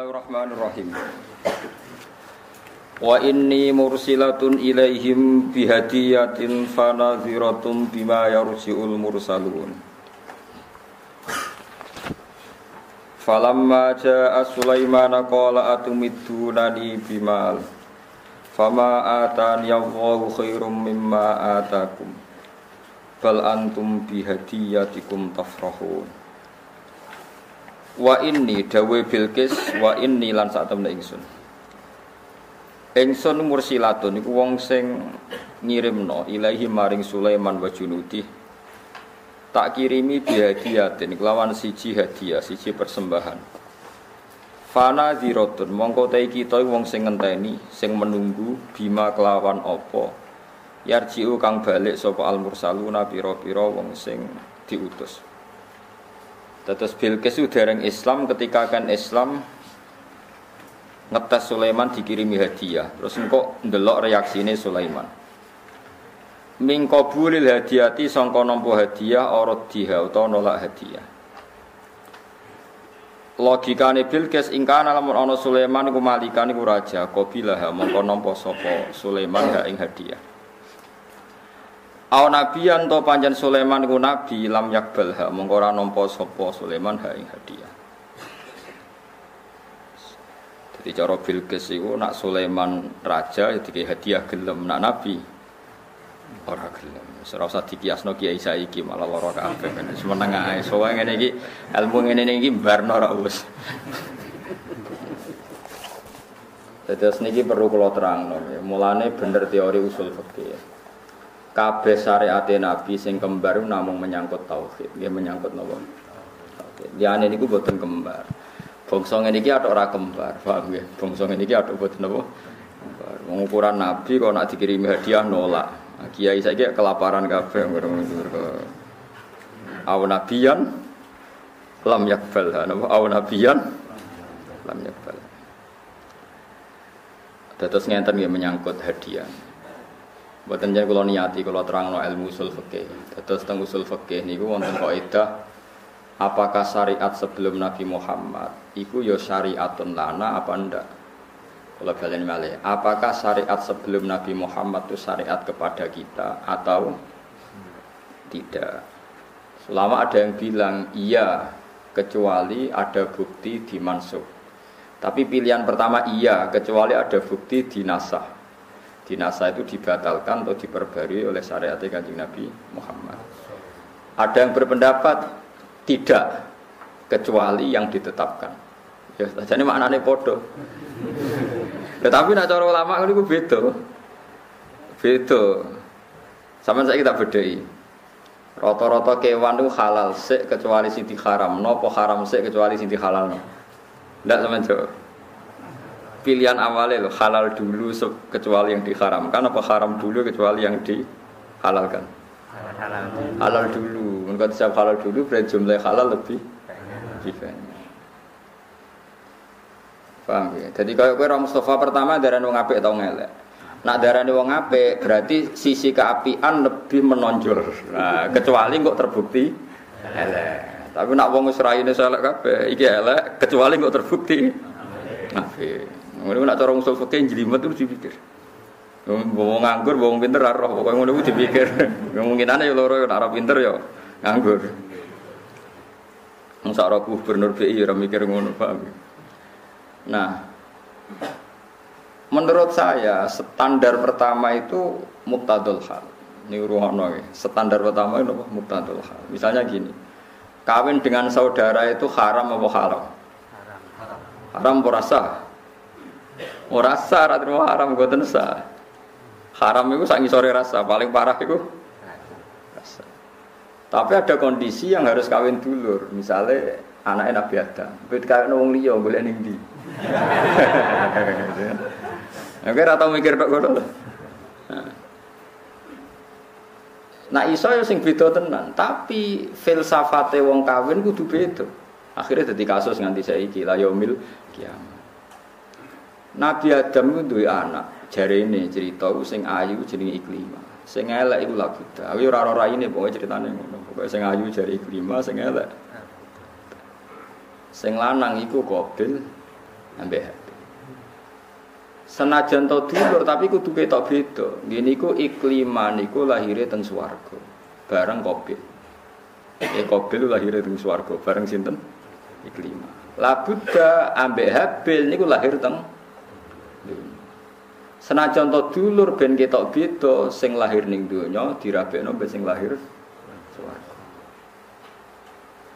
Bismillahirrahmanirrahim. Wa inni mursilatun ilaihim bihadiyatin fanadhiratun bima yarji'ul mursalun. Falamma jaa Sulaiman qala atumiddunani bimal. Fama atani Allahu khairum mimma atakum. Bal antum bihadiyatikum tafrahun. Wa inni dawe Bilqis wa inni lan sak temne ingsun. Ingsun mursilatun iku wong sing ngirimno ilahi maring Sulaiman wa junudi. Tak kirimi bihadiyatin kelawan siji hadiah, siji persembahan. Fana dirotun mongko te kita wong sing ngenteni, sing menunggu bima kelawan apa. Yarjiu kang balik sapa al mursaluna pira-pira wong sing diutus. Terus Bilqis dereng Islam ketika kan Islam ngetes Sulaiman dikirimi hadiah. Terus engkau ndelok reaksine Sulaiman. Min qabulil hadiyati sangka nampa hadiah orot diha utawa nolak hadiah. Logikane Bilqis ingkana lamun ana Sulaiman iku malikan iku raja, qabilah mongko nampa sapa Sulaiman ha ing hadiah. Aw nabiyan to panjen Sulaiman iku nabi lam yakbal ha mongko ora nampa sapa Sulaiman ha ing hadiah. Jadi cara Bilqis iku nak Sulaiman raja ya dikei hadiah gelem, nak nabi ora gelem. Ora usah dikiasno kiai saiki malah lara kabeh kan. Semeneng ae. Soale ngene iki ilmu ngene iki barno ora wis. Terus niki perlu kula terangno. Mulane bener teori usul fikih kabeh syariate Nabi sing kembar namung menyangkut tauhid, dia menyangkut napa? Tauhid. Liyane niku boten kembar. Bangsa ngene iki atok ora kembar, paham nggih? Bangsa ngene iki atok boten napa? Kembar. Wong ukuran Nabi kok nak dikirimi hadiah nolak. Nah, kiai saiki kelaparan kabeh ngur-ngur ke aw nabiyan lam yakbal napa aw nabiyan lam yakbal. Dados ngenten nggih menyangkut hadiah. Buatan jadi kalau niati kalau terang no ilmu usul fikih. Terus tentang usul fikih niku wonten kaidah apakah syariat sebelum Nabi Muhammad iku yo ya syariatun lana apa ndak? Kalau kalian malih, apakah syariat sebelum Nabi Muhammad itu syariat kepada kita atau tidak? Selama ada yang bilang iya, kecuali ada bukti di mansuh. Tapi pilihan pertama iya, kecuali ada bukti di nasah dinasa itu dibatalkan atau diperbarui oleh syariat kanjeng Nabi Muhammad. Ada yang berpendapat tidak kecuali yang ditetapkan. Ya, jadi maknanya podo. Tetapi nak cara ulama itu beda. Beda. Sama saya kita bedai. Rata-rata kewan itu halal sik kecuali sing haram. Nopo haram sik kecuali sing halal. Tidak sama jawab pilihan awalnya loh halal dulu kecuali yang diharamkan apa haram dulu kecuali yang dihalalkan? Halal, halal dulu. Menurut siap halal dulu berarti jumlah halal lebih lebih banyak. Paham ya? Jadi kalau kue Mustafa pertama darah wong apik atau ngelek? Nak darah wong apik berarti sisi keapian lebih menonjol. Nah kecuali kok terbukti elek. Tapi nak wong Israel ini elek kabeh iki elek kecuali kok terbukti apik Ngono nak cara usul fikih jelimet itu dipikir. Wong nganggur, wong pinter ora roh, pokoke ngono ku dipikir. Kemungkinane ya loro ya ora pinter ya nganggur. Wong sak gubernur BI ora mikir ngono, paham. Nah, menurut saya standar pertama itu muktadul hal. Ini ruhono ya. Standar pertama itu apa? Muktadul hal. Misalnya gini, kawin dengan saudara itu haram apa halal? Haram. Haram, haram rasa? Ora sah, ora terima haram mboten sah. Haram itu sak sore rasa, paling parah itu rasa. Tapi ada kondisi yang harus kawin dulur, misalnya anaknya Nabi Adam. Tapi kawin wong liya boleh ning ndi. Oke, ora tau mikir tok ngono Nah iso ya sing beda tenan, tapi filsafate wong kawin kudu beda. Akhirnya jadi kasus nganti saiki la yaumil kiamat. Nabi Adam itu anak. Jari ini cerita sing ayu jenenge Iklima. Sing elek iku ta. Aku ora ora ini pokoke ceritane ngono. Pokoke sing ayu jari Iklima, sing elek. Sing lanang iku Qabil, ambek. Senajan to dulur tapi kudu ketok beda. Ngene iku ikliman iku lahire teng swarga. Bareng Qabil. Eh Qabil lahire teng swarga bareng sinten? Ikliman. Labuda ambek Habil niku lahir teng Senajan to dulur ben ketok beda sing lahir ning donya dirabekno ben sing lahir swarga.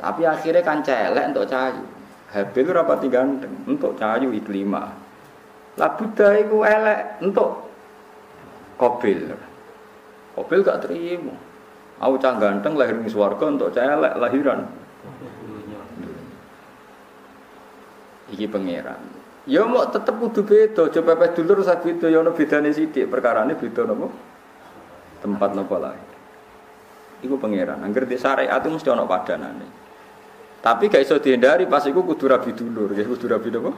Tapi akhirnya kan celek untuk cahayu. Habil rapati ganteng untuk cahayu iklima. Lah Buddha itu elek untuk Kobil. Kobil gak terima. Aku cah ganteng lahir di swarga untuk cah elek lahiran. Iki pangeran. Ya mau tetep kudu beda, coba pepeh dulur sak beda ya ono bedane sithik, perkarane beda napa? Tempat napa lahir. Iku pangeran. Angger di syariat itu mesti ono padanane. Tapi gak iso dihindari pas iku kudu rabi dulur, ya kudu rabi napa?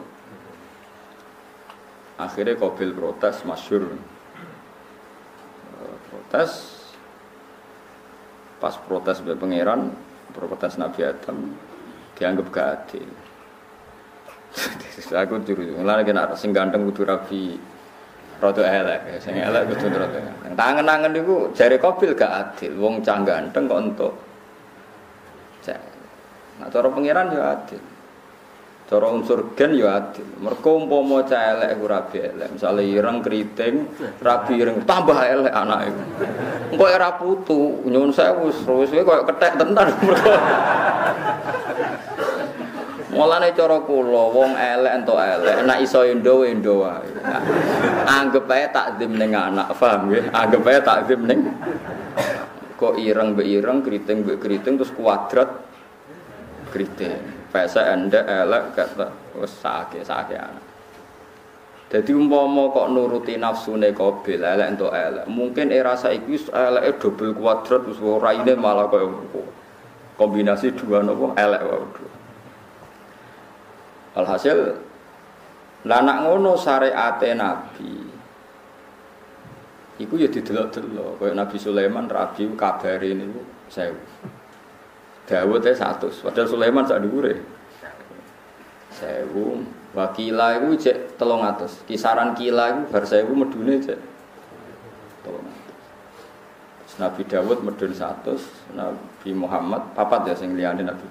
Akhirnya Kobil protes, masyur. Eh, protes, pas protes be pangeran, protes Nabi Adam, dianggap gak adil. Aku curi, lagi kena sing ganteng kudu rabi rada elek, sing elek kudu rada elek. Tangan-tangan niku jari Kobil gak adil, wong cah ganteng kok entuk. Nah, cara pangeran ya adil. Cara unsur gen ya adil. Mergo umpama cah elek iku rabi elek, misale ireng keriting, rabi ireng tambah elek anak iku. Engko ora putu, nyuwun sewu terus koyo kethek tenan mergo. Mulane cara kula wong elek entuk elek, nek iso endo endo wae. Anggep ae takdim ning anak, paham nggih? Anggep ae takdim ning kok ireng mbek ireng, keriting mbek keriting terus kuadrat keriting pesek endek elek kata wis sakit sakit anak. Jadi umpama kok nuruti nafsune Qabil elek entuk elek, mungkin era saiki wis eleke double kuadrat wis raine malah kaya kombinasi dua nopo elek wae. Alhasil lah nak ngono syariate Nabi. Iku ya didelok-delok kaya Nabi Sulaiman rabi kabare niku 1000. Dawud teh satu, padahal Sulaiman sak dhuwure. Sewu, wakila itu cek telung atas. Kisaran kila itu bar sewu medune cek. Nabi Dawud medun satu, Nabi Muhammad papat ya sing liyane Nabi.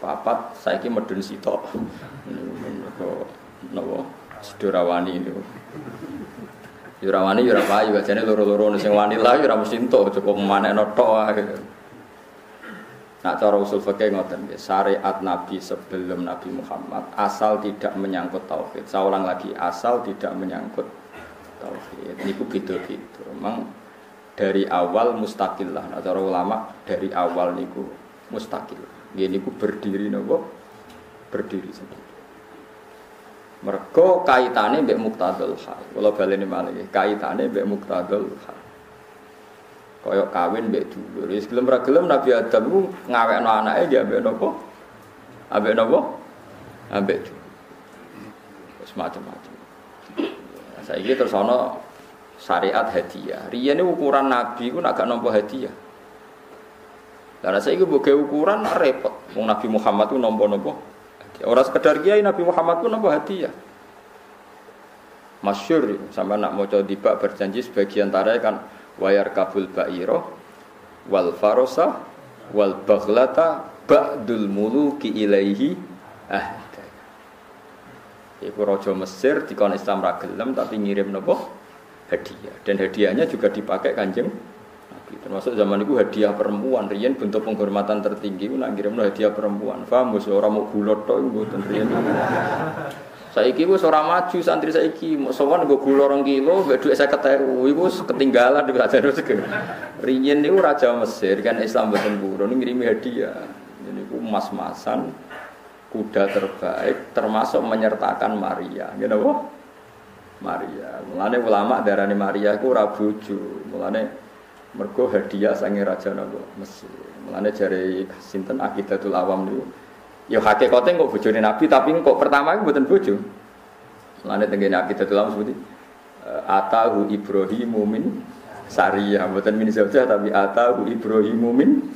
Papat saiki medun sitok. Napa? Sedorawani itu. Yurawani yura payu, jane loro-loro sing wani lah yura mesti entuk cukup manekno tok. Nah cara usul fikih ngoten nggih, syariat Nabi sebelum Nabi Muhammad asal tidak menyangkut tauhid. Saya ulang lagi, asal tidak menyangkut tauhid. Niku beda-beda. Memang dari awal mustakil lah. Nah cara ulama dari awal niku mustakil. Nggih niku berdiri nopo? Berdiri sendiri. Mergo kaitane mbek muktadul hal. Kalau baleni malih, kaitane mbek muktadul hal koyok kawin mbek dulur. Wis gelem ra gelem Nabi Adam ku anake dia mbek napa? Ambek napa? Ambek dulur. Wis macam-macam. Saiki terus ana syariat hadiah. Riyen ukuran Nabi ku agak nampa hadiah. Lah saiki mbok ukuran repot. Wong Nabi Muhammad ku nampa-nampa Orang sekedar kiai Nabi Muhammad pun nampak hadiah. Masyur sama nak mau coba dibak berjanji sebagian taranya kan wayar kabul ba'iro wal farosa wal baghlata ba'dul muluki ilaihi ah Iku rojo Mesir di Islam ragelem tapi ngirim nopo hadiah. Dan hadiahnya juga dipakai kanjeng termasuk zaman itu hadiah perempuan Rian bentuk penghormatan tertinggi nak ngirim hadiah perempuan paham orang mau gulot tok itu Rian Saiki wis ora maju santri saiki, mau sowan nggo gula 2 kilo, mbek dhuwit 50.000 iku ketinggalan di Raja Rezeki. Riyen niku raja Mesir kan Islam mboten purun ngirimi hadiah. Niku emas-masan kuda terbaik termasuk menyertakan Maria. Ngene apa? Maria. Mulane ulama darani Maria iku ora bojo. Mulane mergo hadiah sange raja napa Mesir. Mulane jare sinten Aqidatul Awam niku Ya hakikate kok bojone Nabi tapi kok pertama iku mboten bojo. Mulane tengene akidatul alam sebuti eh, atahu Ibrahimu min Sariyah, mboten min zaujah tapi atahu Ibrahimu min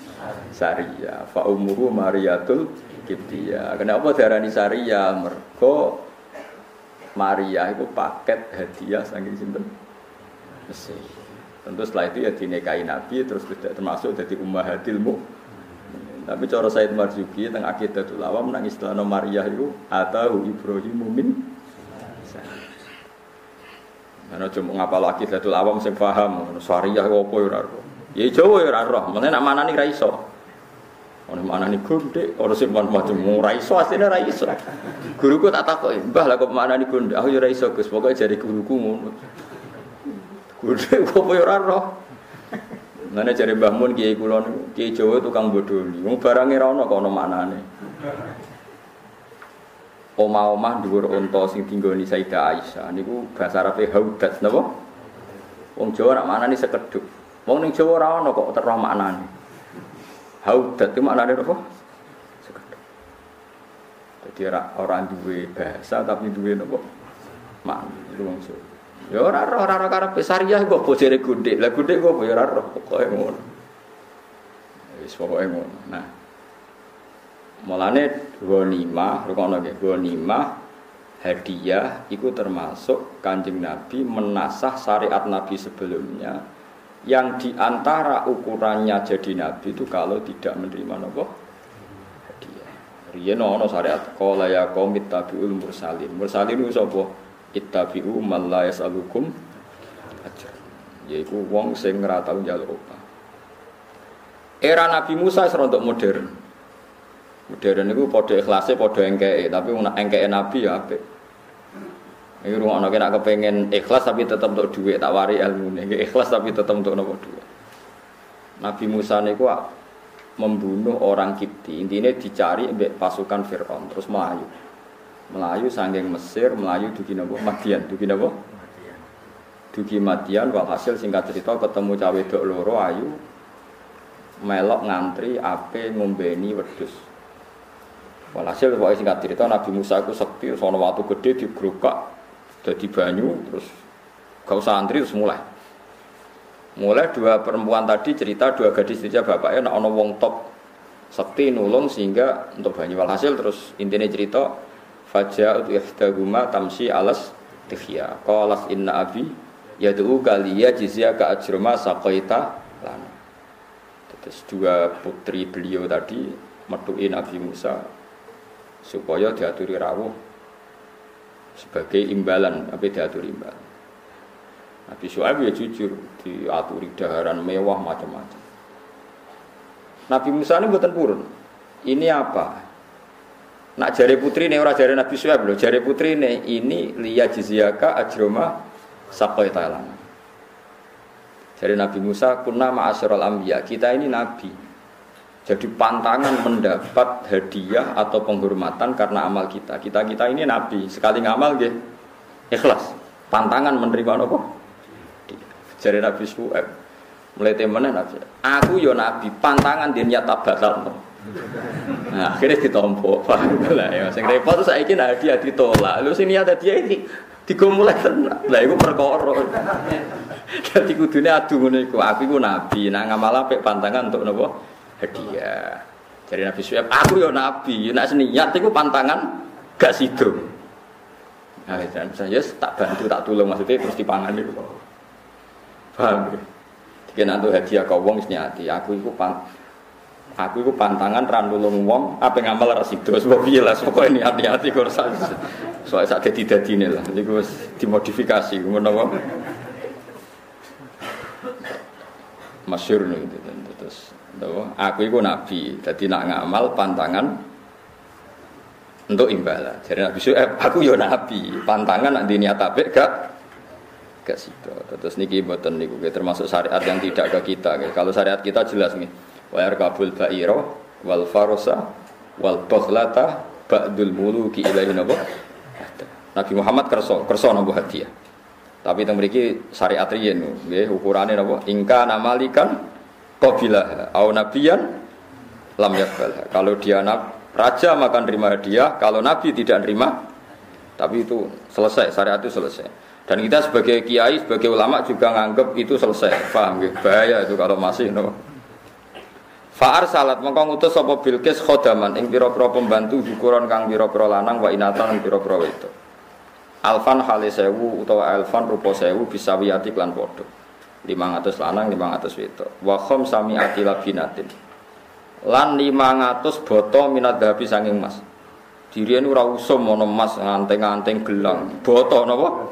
Sariyah. Fa ummuhu Mariyatul Kiptiyah. Kenapa darani Sariyah? Mergo Maria itu paket hadiah saking sinten Mesir. Tentu setelah itu ya dinikahi Nabi terus tidak termasuk jadi ummahatil. Tapi cara Said Marzuki tentang akidatul awam nang istilah Maria itu atau Ibrahim mumin. Karena cuma ngapa lagi Datul Awam sing paham, syariah apa ya ora. Ya ya ora roh, mene nak manani ra iso. Ono manani gondek, ono sing macam ora iso asline ra iso. Guruku tak takoki, "Mbah lah kok manani gondek?" Aku ya ora iso, Gus. Jari guruku ngono. Apa ya ora roh. Mana cari Mbah Mun Kiai kula niku, Kiai Jawa tukang bodoni. Wong barange ra ono kok ono manane. Oma-oma dhuwur unta sing dinggoni Sayyidah Aisyah niku bahasa Arabe haudat napa? Wong Jawa nak manani sekedhuk. Wong ning Jawa ora ono kok terus maknane. Haudat itu maknane apa? Sekedhuk. Jadi ora ora duwe bahasa tapi duwe napa? Makna itu wong Jawa. Ya ora ora ora karepe syariah kok bojone gundhik. Lah gundhik kok ya ora roh pokoke ngono. Wis pokoke ngono. Nah, Mulane ghanimah, rukono nggih, ghanimah hadiah itu termasuk Kanjeng Nabi menasah syariat Nabi sebelumnya yang di antara ukurannya jadi Nabi itu kalau tidak menerima nopo hadiah. Riyen ana syariat qala ya qaum ittabi'ul mursalin. Mursalin itu sapa? Ittabi'u man la yasalukum ajr. Yaiku wong sing ora tau njaluk upah. Era Nabi Musa serontok modern. Modern itu podo ikhlasnya podo engkei, tapi engkei nabi ya apik. Ini rumah nak kena kepengen ikhlas tapi tetap untuk duit tak wari ilmu nih. Ikhlas tapi tetap untuk nopo duit. Nabi Musa niku membunuh orang Kipti. Intinya dicari pasukan Fir'aun terus melayu. Melayu sanggeng Mesir, melayu dugi nopo Madian, dugi nopo? Dugi Madian walhasil singkat cerita ketemu cawe dok loro ayu melok ngantri ape ngombeni wedus. Walhasil pokoknya singkat cerita Nabi Musa itu sekti, sono waktu gede digerukak, jadi banyu, terus gak usah antri terus mulai. Mulai dua perempuan tadi cerita dua gadis saja bapaknya nak ono wong top sekti nulung sehingga untuk banyu walhasil terus intinya cerita faja ihdaguma tamsi alas tikhya qalas inna abi yad'u kaliya jizya ka ajrama saqaita lana. Terus dua putri beliau tadi metuin Nabi Musa supaya diaturi rawuh sebagai imbalan tapi diaturi imbalan. Nabi Shu'aib ya jujur diaturi daharan mewah macam-macam. Nabi Musa ini buatan purun. Ini apa nak jari putri ini orang jari Nabi Shu'aib loh jari putri ini ini liya jizyaka ajroma sakai Thailand jari Nabi Musa kunna ma'asyiral anbiya kita ini Nabi jadi pantangan mendapat hadiah atau penghormatan karena amal kita. Kita kita ini nabi, sekali ngamal gitu. Ikhlas. Pantangan menerima apa? Jadi Nabi Suhaib mulai temenan nabi. Aku yo nabi, pantangan dia nyata batal. Nah, akhirnya ditompo, paham lah ya. Sing repot saya ini hadiah ditolak. Lu sini ada dia ini digomulai tenang. Lah itu perkara. Jadi kudunya adu ngono iku. Aku iku nabi, nah ngamal apik pantangan untuk nopo? hadiah. Jadi Nabi Suhaib, aku ya Nabi, nak seniat itu pantangan gak sido. Nah, dan saya tak bantu, tak tolong maksudnya terus dipangan itu. Paham ya? Jika nanti hadiah kau wong senyati, aku itu pan, aku itu pantangan randulung wong, apa ngamal rasido, sebab iya lah, pokoknya niat-niati kau rasa, soalnya saat tidak dini lah, ini gue dimodifikasi, gue masyur nih gitu terus aku itu nabi jadi nak ngamal pantangan untuk imbalan jadi nabi eh, aku yo nabi pantangan nak niat tapi gak gak situ terus niki buatan niku termasuk syariat yang tidak ke kita kalau syariat kita jelas nih wayar kabul bairo wal farosa wal bakhlata ba'dul muluki ilahi nabo Nabi Muhammad kerso kerso nabo hadiah tapi yang memiliki syariat riyen nggih ukurane napa? Ingka namalikan qabila au nabiyan lam yakbal. Kalau dia nab, raja maka nerima hadiah, kalau nabi tidak nerima tapi itu selesai, syariat itu selesai. Dan kita sebagai kiai, sebagai ulama juga nganggap itu selesai. Paham nggih? Bahaya itu kalau masih no. Fa'ar salat mengko ngutus sapa Bilqis khodaman ing pira-pira pembantu ukuran kang pira-pira lanang wa inatan pira-pira wedok. Alfan hale sewu utawa alfan rupa sewu bisa wiyati klan padha. 500 lanang 500 wedok. Wa sami ati labinatin. Lan 500 boto minat dhabi sanging emas. Dirian ora usum ana emas nganteng-nganteng gelang. Boto napa?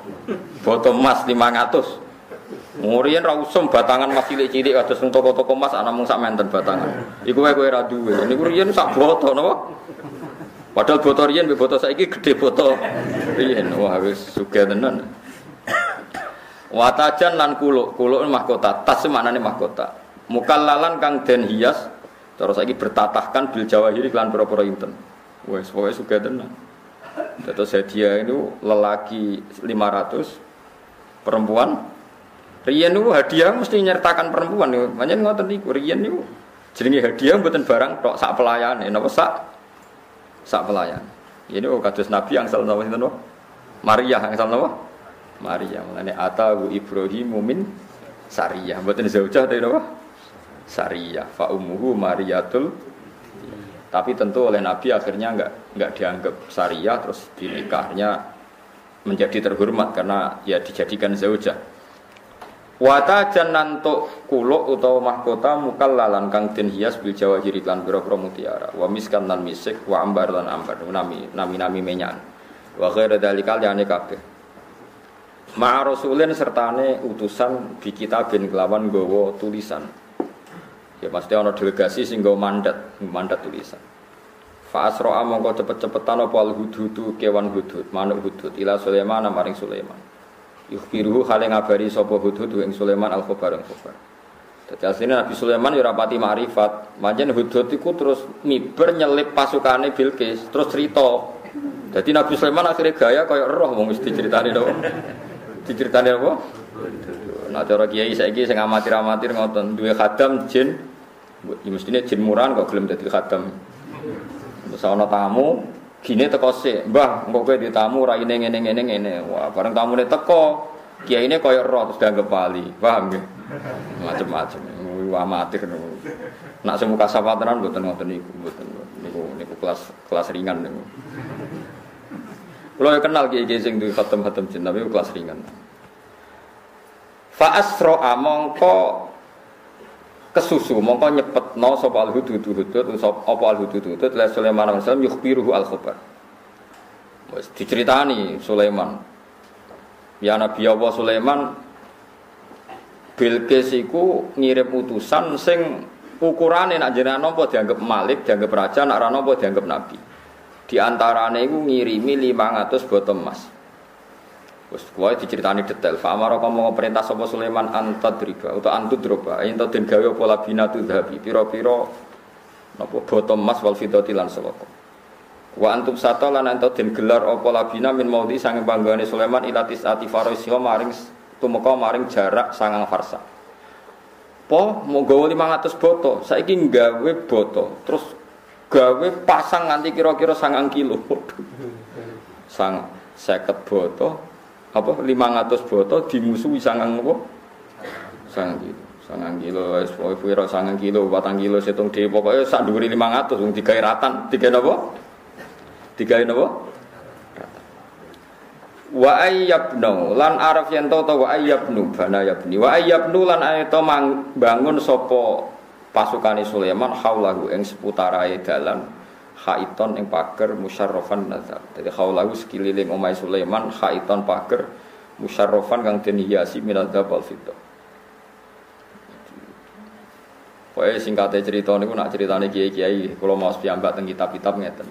Boto emas 500. Ngurian ra usum batangan mas cilik-cilik kados nang toko-toko emas ana mung sak menten batangan. Iku wae kowe ora duwe. Niku riyen sak boto napa? Padahal boto riyen mbek boto saiki gede boto riyen. Wah wis sugih tenan. Watajan lan kuluk, kuluk mahkota, tas maknane mahkota. Mukallalan kang den hias terus lagi bertatahkan bil jawahiri klan pura-pura inten. Wes pokoke suka tenan. Terus hadiah itu lelaki 500 perempuan Rian itu hadiah mesti nyertakan perempuan nih. Banyak ngotot nih. Rian itu jenenge hadiah buatan barang tok sak pelayan. Napa sak sak pelayan. Ini oh kados Nabi yang salah nama itu Maria yang salah nama Maria. Mulane atahu Ibrahim min Sariyah. Mboten zaujah tapi napa? Sariyah. Fa ummuhu Mariyatul tapi tentu oleh Nabi akhirnya enggak enggak dianggap Sariyah terus dinikahnya menjadi terhormat karena ya dijadikan zaujah. Wata nanto kuluk utawa mahkota mukallalan kang den hias bil jawahiri lan pira-pira mutiara wa miskan lan misik wa ambar lan ambar nami nami nami menyan wa ghaira dalikal yani kabeh Ma rasulin sertane utusan bi kitabin kelawan gowo tulisan. Ya pasti ana delegasi sing nggawa mandat, mandat tulisan. Fa asra mongko cepet-cepetan apa al hududu kewan hudud, manuk hudud ila Sulaiman maring Sulaiman. Yukhbiruhu hale ngabari sapa hudud ing Sulaiman al khabar ing khabar. Dadi asline Nabi Sulaiman ya rapati ma'rifat. Manjen hudud iku terus miber nyelip pasukane Bilqis, terus cerita. Jadi Nabi Sulaiman akhirnya gaya kaya roh wong mesti ceritane to diceritani apa? Nah cara kiai saiki sing amatir-amatir ngoten duwe khadam jin ya mestine jin murahan kok gelem dadi khadam. Terus ana tamu gini teko sik, Mbah, engko kowe ditamu raine ngene ngene ngene. Wah, bareng tamune teko, kiyaine kaya roh terus dianggap wali. Paham nggih? Macem-macem. Amatir niku. Nak semuka sapatenan mboten ngoten niku, mboten niku niku kelas kelas ringan niku. Kalau kenal kiai kiai sing duwe khatam khatam jin tapi kelas ringan. Fa asro mongko kesusu mongko nyepet no sapa al hudud hudud apa al hudud hudud la Sulaiman alaihi salam yukhbiruhu al khabar. Wis diceritani Sulaiman. Ya Nabi Allah Sulaiman Bilqis iku ngirim utusan sing ukurane nak jenengan napa dianggap malik, dianggap raja, nak ora napa dianggap nabi. Di antarane iku ngirimi 500 botol emas. Wes kuwi diceritani detail. Fa amara kamu perintah sapa Sulaiman antadriba utawa antudroba ento den gawe apa labinatu dhabi pira-pira napa botol emas wal fidati lan sawaka. Wa antum sata lan ento den gelar apa labina min maudi sange banggane Sulaiman ilatis ati farisha maring tumeka maring jarak sangang farsa. Po mau gawe 500 boto, saiki gawe boto, terus gawe pasang nganti kira-kira sangang kilo. Sang seket boto apa? 500 boto dimusuhi sangang apa? Sangang kilo. Sangang kilo wis pokoke sangang kilo batang kilo setung dhewe pokoke sak dhuwure 500 wong digawe ratan. Digawe napa? Digawe napa? Wa ayyabnu lan araf yen to wa ayyabnu bana yabni. Wa ayyabnu lan ayata bangun sapa pasukane Sulaiman haulahu ing seputarae dalan khaiton ing pager musyarrafan nazar. Jadi haulahu sekeliling omai Sulaiman khaiton pager musyarrafan kang den hiasi minal dzabal fiddah. Pokoknya singkatnya cerita ini, nak ceritanya kiai-kiai, kalau mau piyambak tentang kitab-kitab ngeten.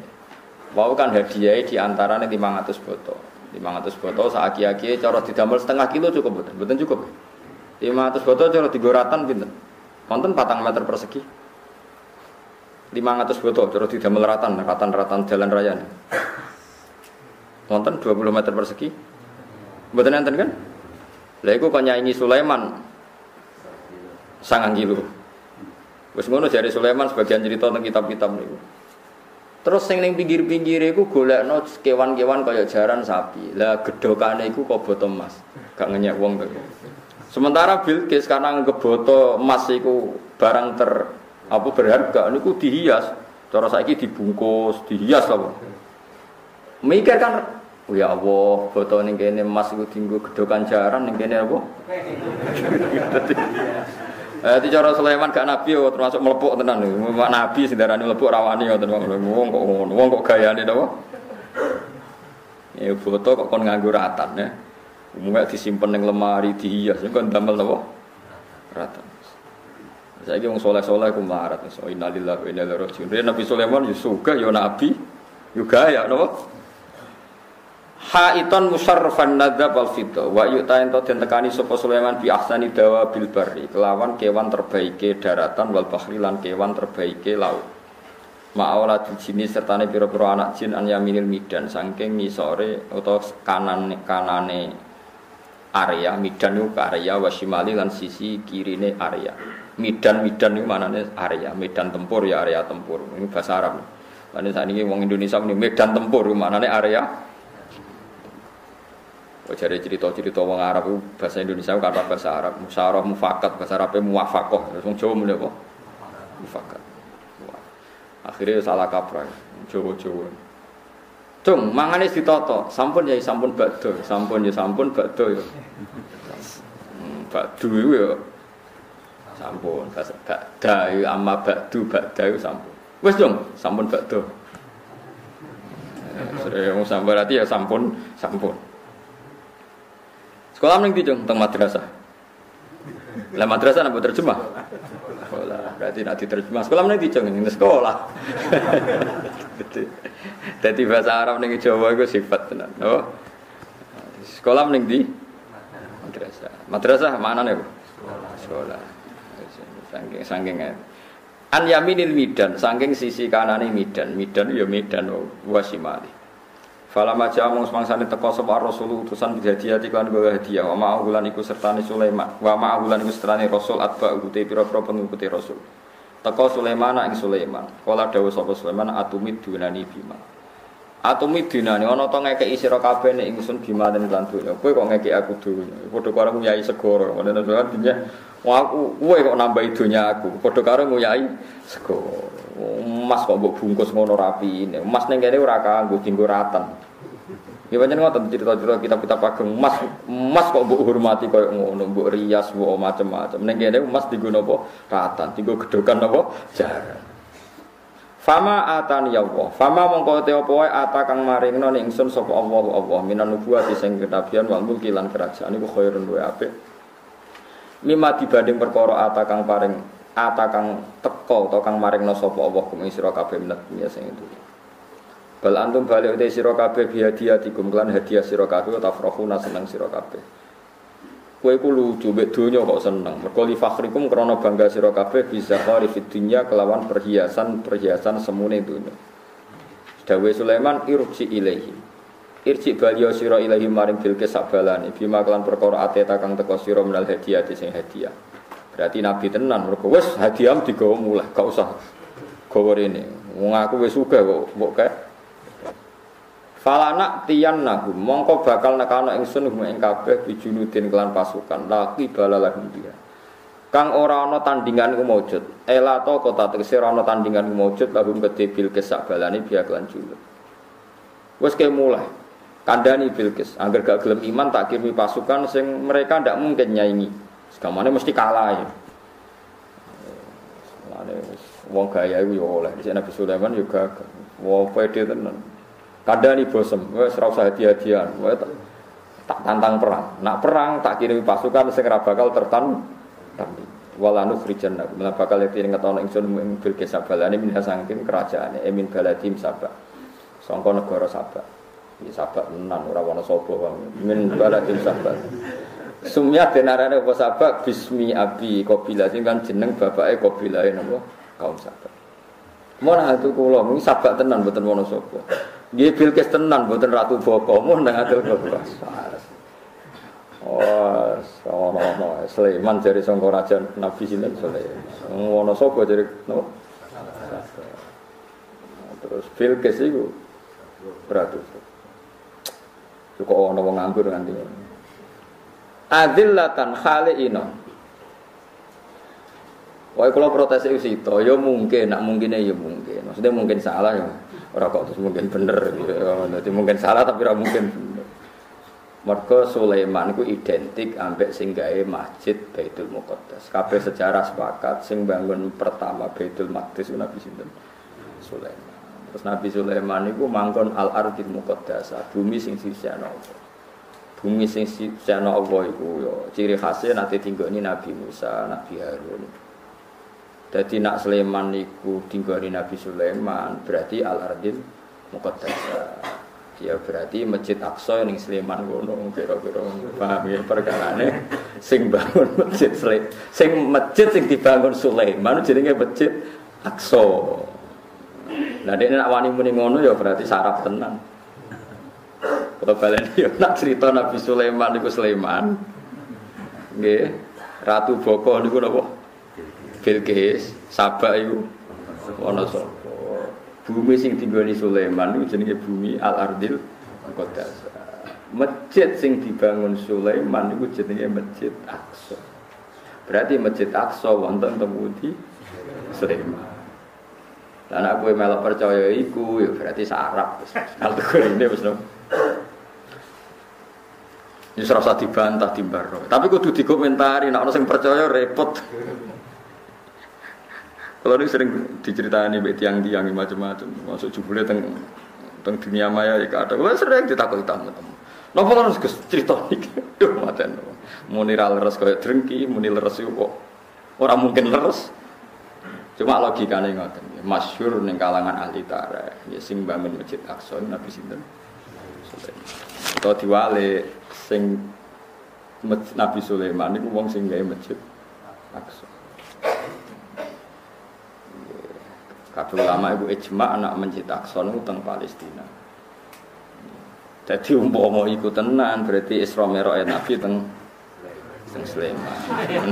Wau kan hadiah di antaranya 500 botol. 500 botol saat kiai-kiai cara didamel setengah kilo cukup betul, betul cukup. 500 botol cara digoratan pinten. Wonten patang meter persegi. 500 botol terus tidak meleratan, ratan-ratan jalan raya. Wonten 20 meter persegi. Mboten enten kan? Lah iku kok nyanyi Sulaiman sangang kilo. Wis ngono jari Sulaiman sebagian cerita tentang kitab-kitab niku. Terus sing ning pinggir-pinggir iku golekno kewan-kewan kaya jaran sapi. Lah gedhokane iku kok boto emas. Gak ngenyek wong to. Sementara Bilqis karena ngeboto emas itu barang ter apa berharga niku dihias. Cara saiki dibungkus, dihias apa. Mikir kan Oh ya Allah, foto ning kene emas iku dienggo gedokan jaran ning kene apa? Eh di cara Sulaiman gak nabi yo termasuk melepuk tenan nih. Nabi sing darani melepuk rawani ngoten wong kok ngono. Wong kok gayane napa? Ya foto kok kon nganggo ratan ya. Umumnya disimpan ning lemari dihias kon damel napa? Ratan. Saya wong soleh-soleh ku marat. So innalillahi wa ilaihi rajiun. Nabi Sulaiman yo suka yo nabi. Yo gaya napa? Haiton musarrafan nadzab wal fidda wa yu'ta ento den tekani sapa Sulaiman bi ahsani dawa bil barri kelawan kewan terbaike daratan wal bahri lan kewan terbaike laut. Ma'awla di jini sertane pira-pira anak jin an yaminil midan saking ngisore utawa kanan kanane area midan itu area wasimali lan sisi kirine area. Midan midan itu manane area, medan tempur ya area tempur. Ini bahasa Arab. Lan saat ini wong Indonesia ini medan tempur manane area jadi cerita-cerita wong Arab itu bahasa Indonesia kata bahasa Arab, musyarah mufakat, bahasa Arabnya muwafakoh, terus wong Jawa mulai apa? Mufakat. Akhirnya salah kaprah, Jawa-Jawa. Cung, mangane ditoto, sampun ya sampun bakdo, sampun ya sampun bakdo ya. Hmm, bakdo ya sampun, bakda amma bakdu bakda sampun. Wes dong, sampun bakdo. Sudah yang sampun berarti ya sampun, sampun. Sekolah mending di tentang madrasah. Lah madrasah nak terjemah. Sekolah berarti nanti terjemah. Sekolah mending di ini sekolah. Jadi bahasa Arab nih Jawa itu sifat tenan. Oh. Sekolah mending di madrasah. Madrasah mana nih bu? Sekolah. Sangking ya. An yaminil midan, sangking sisi kanane midan, midan ya midan wasimali. Fala maja mung semangsane teko sapa Rasul utusan hadiah kan gawe hadiah wa ma'ahulan iku sertane Sulaiman wa ma'ahulan iku sertane Rasul atba ute pira-pira pengikuti Rasul. Teko Sulaiman ing Sulaiman. Kala dawuh sapa Sulaiman atumid dunani bima. Atumid dunani ana to ngekeki sira kabeh nek ingsun bima lan donya. Kowe kok ngekeki aku donya. Padha karo nguyai segoro. Ngono to Wah aku kowe kok nambahi donya aku. Padha karo nguyai segoro. Emas kok mbok bungkus ngono rapi. Emas ning kene ora kanggo dienggo ratan. Ya pancen ngoten cerita-cerita kitab-kitab ageng emas emas kok mbok hormati koyo ngono, mbok rias, mbok macam-macam. Ning kene emas dienggo napa? Ratan, dienggo gedokan napa? Jaran. Fama atani ya Allah. Fama mongko te apa wae ata kang maringno ning ingsun sapa Allah Allah minan nubuwati sing kenabian wal mulki lan kerajaan iku khairun luwe apik. Mima dibanding perkara ata kang paring ata kang teko atau kang maringno sapa Allah kum sira kabeh minat dunya sing itu. Bal antum balik uti sira kabeh bihadiatikum lan hadiah sira kabeh tafrahuna seneng sira kabeh. Kowe ku lucu mek donya kok seneng. Mergo li fakhrikum krana bangga sira kabeh bisa khari fid dunya kelawan perhiasan-perhiasan semune dunya. Dawe Sulaiman irji ilaihi. Irji baliyo sira ilahi maring Bilqis sabalane bima kelan perkara ateta teko sira menal hadiah sing hadiah. Berarti Nabi tenan mergo wis hadiah digawa mulai, gak usah gawa rene. Wong aku wis kok mbok kae. Falana tiyan nahum mongko bakal nekano ingsun hum ing kabeh bijunudin kelan pasukan laki balalahum dia. Kang ora ana tandingan ku maujud. Ela to kota tegese ora ana tandingan ku maujud lahum gede bil kesak balane biak lan julud. Wes ke mulai. Kandani Bilqis, agar gak gelem iman tak kirimi pasukan sing mereka ndak mungkin nyaingi. Segamane mesti kalah ya. Wong gaya iku yo oleh. Di Nabi Sulaiman juga wong pede tenan. Kadani bosem, wis ora usah hadiah-hadiahan. tak tantang perang. Nak perang tak kirim pasukan sing ora bakal tertan tapi walanu khrijan nak bakal yati ngetono ingsun ing bil kesabalane min sangkin kerajaane emin baladim sabak. Sangka negara sabak. Iki sabak tenan ora ana sapa min baladim sabak. Sumya denarane apa sabak bismi abi qabila sing kan jeneng bapake qabila napa kaum sabak. Mun atu kula mung sabak tenan ana sapa. Nggih Bilqis tenan mboten ratu boko mun nang atu kula. Oh, ono-ono Sulaiman jari sangka raja Nabi sinten Sulaiman. Ono sapa jari no? Terus Bilqis iku ratu. Kok ono wong nganggur nganti adillatan khaliina Wah kalau protes itu sih, ya mungkin, nak mungkinnya ya mungkin. Maksudnya mungkin salah ya. Ora kok terus mungkin bener. Jadi mungkin salah tapi ora mungkin bener. Sulaiman iku identik ambek sing gawe masjid Baitul Muqaddas. Kabeh sejarah sepakat sing bangun pertama Baitul Maqdis Nabi sinten? Sulaiman. Terus Nabi Sulaiman iku mangkon al ardil muqaddas, bumi sing sisihna Allah. Bumi sing sisihna Allah iku yo ciri khasnya nanti tinggal ini Nabi Musa, Nabi Harun. Jadi nak Sulaiman niku tinggali Nabi Sulaiman berarti al ardil muqaddas. Ya berarti Masjid Aqsa yang Sleman ngono kira-kira paham ya perkarane sing bangun masjid sing masjid sing dibangun Sulaiman jenenge Masjid Aqsa. Nah dia nak wani muni ngono ya berarti sarap tenan. Kalau balen ya nak cerita Nabi Sulaiman niku Sulaiman. Nggih, Ratu Boko niku napa? Bilqis, Sabak iku ana? Bumi sing tinggoni Sulaiman niku jenenge bumi Al-Ardil Qaddas. Masjid sing dibangun Sulaiman niku jenenge Masjid Aqsa. Berarti Masjid Aqsa wonten temu di Sulaiman. Dan aku melok percaya iku ya berarti sarap. Kalau ini wis Ini serasa dibantah baro. Tapi kudu dikomentari, nak orang yang percaya repot. Kalau ini sering diceritani mbek tiang-tiang macam-macam, masuk jubule teng teng dunia maya ya ada. Kalau sering ditakuti tamu-tamu. Napa harus cerita iki? Duh maten. Muni ra leres kaya drengki, muni leres kok ora mungkin leres. Cuma logikanya ngoten. Masyur ning kalangan ahli tarikh. Ya sing bangun Masjid Aqsa Nabi sinten? Atau diwale sing Nabi Sulaiman niku wong sing gawe Masjid Aqsa. Kabeh ulama ibu ijma anak Aqsa niku teng Palestina. Jadi umpama iku tenan berarti Isra Mi'raj Nabi teng Sing Sleman.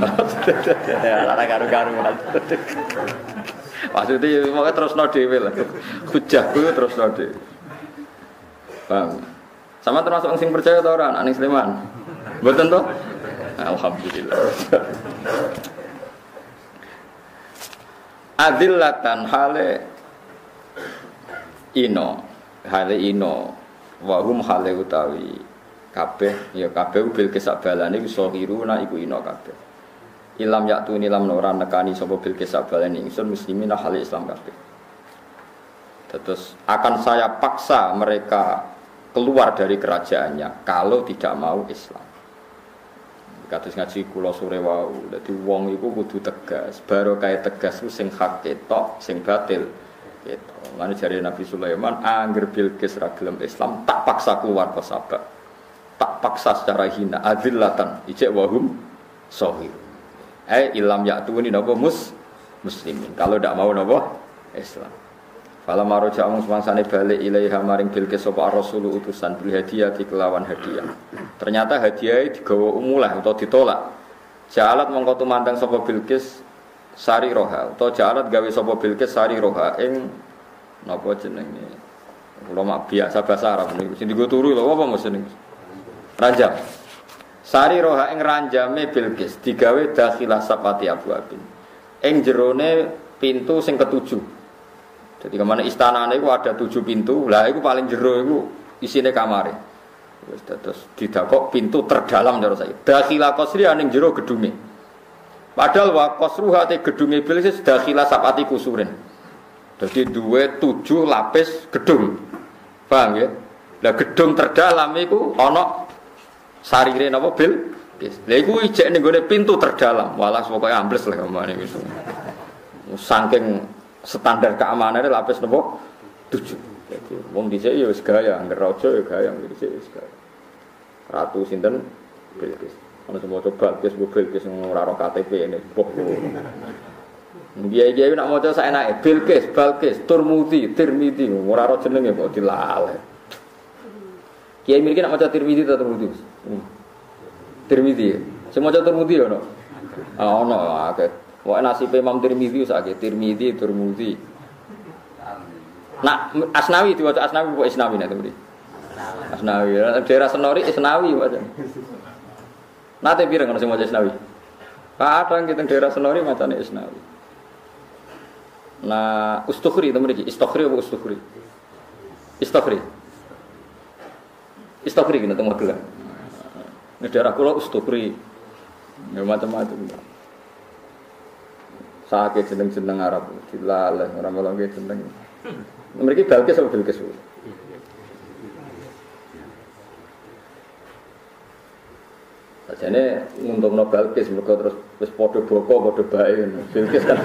Lara karu-karuan. Maksudnya pokoknya terus no dewe lah. Hujah gue terus no dewe. Bang. Sama termasuk sing percaya tau orang aning Sleman. Betul tuh? Alhamdulillah. Adillatan hale ino hale ino. Wahum hale utawi kabeh ya kabeh bil kesabalane sahiruna iku ina kabeh. Ilam yaktu nilam noran nekani sapa bil kesabalane ingsun muslimin hal Islam kabeh. Terus akan saya paksa mereka keluar dari kerajaannya kalau tidak mau Islam kados ngaji kula sore wau. Dadi wong iku kudu tegas. Baru kaya tegas ku sing hak ketok sing batil gitu. Lalu jari Nabi Sulaiman, angger Bilqis ragilem Islam, tak paksa keluar ke Sabak tak paksa secara hina adillatan ijek wahum sohir eh ilam yaktuni nopo mus muslimin. Kalau tidak mau nopo Islam Fala maroja amus mangsane balik ilaiha maring bil sopa rasul utusan bil hadiah di kelawan hadiah. Ternyata hadiah digawa umulah atau ditolak. Jalat mongko tumandang sapa bilkis sari roha atau jalat gawe sapa bilkis sari roha ing napa jenenge. Kula mak biasa bahasa Arab niku. Sing digo turu lho apa mesti ranjam. Sari roha ing ranjame Bilqis digawe dakhilah sapati abu abin. Ing jerone pintu sing ketujuh. Jadi ke mana istana itu ada tujuh pintu, lah itu paling jero itu isinya kamar. Wis terus didakok pintu terdalam cara saya. Dakhila qasri aning jero gedunge. Padahal wa qasruha te gedunge Bilqis dakhila sapati kusurin. Jadi dua tujuh lapis gedung. Paham ya? Lah gedung terdalam itu ono sarire napa bil lha iku ijek ning pintu terdalam walas pokoke ambles lah omane gitu saking standar keamanannya lapis napa tujuh jadi wong dhisik ya wis gaya angger raja ya gaya dhisik wis gaya ratu sinten Bilqis ana semua coba Bilqis bu Bilqis ora ora KTP ini boh Dia dia nak maca saenake Bilqis, Balqis, Turmudi, Tirmidzi, ora ora jenenge kok dilale. Kiai mirip nak maca Tirmidzi atau Tirmidzi? Hmm. Tirmidzi. Sing maca Tirmidzi ono. Ah ono akeh. Pokoke nasibe Imam Tirmidzi sakit Tirmidzi, Tirmidzi. Nak Asnawi diwaca Asnawi kok Isnawi nek Tirmidzi. Asnawi. Daerah Senori Isnawi. Nate pirang ono sing maca Isnawi? Kadang kita daerah Senori macane Isnawi. Nah, Ustukhri temen iki, Istukhri apa Ustukhri? Istofri. Istofri kita tengok gelang. Ini daerah kulo Istofri. Ya macam-macam. Sakit jeneng-jeneng Arab, dilaleh orang malah jeneng. Mereka Balkis atau Bilkis? Sajane nguntungno Balkis mereka terus wis padha boko padha bae Bilkis kan.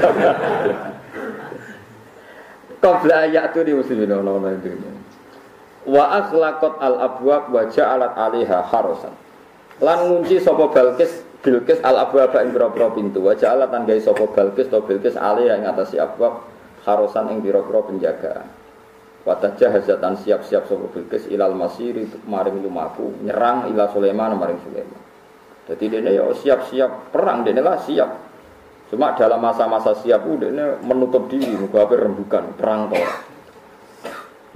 Qabla ayatu di muslimin ono-ono itu. Wa akhlaqat al abwab wa ja'alat 'alaiha harasan. Lan ngunci sapa Balkis Bilkis al abwab ing pira-pira pintu wa ja'alat lan gawe sapa to Bilkis 'alaiha ing atase abwab harasan ing pira-pira penjagaan. Wadah jahazatan siap-siap sapa Bilkis ilal masiri maring lumaku nyerang ila Sulaiman maring Sulaiman. Jadi dia ya siap-siap perang, dia lah siap. Cuma dalam masa-masa siap dia menutup diri, muka apa rembukan, perang toh.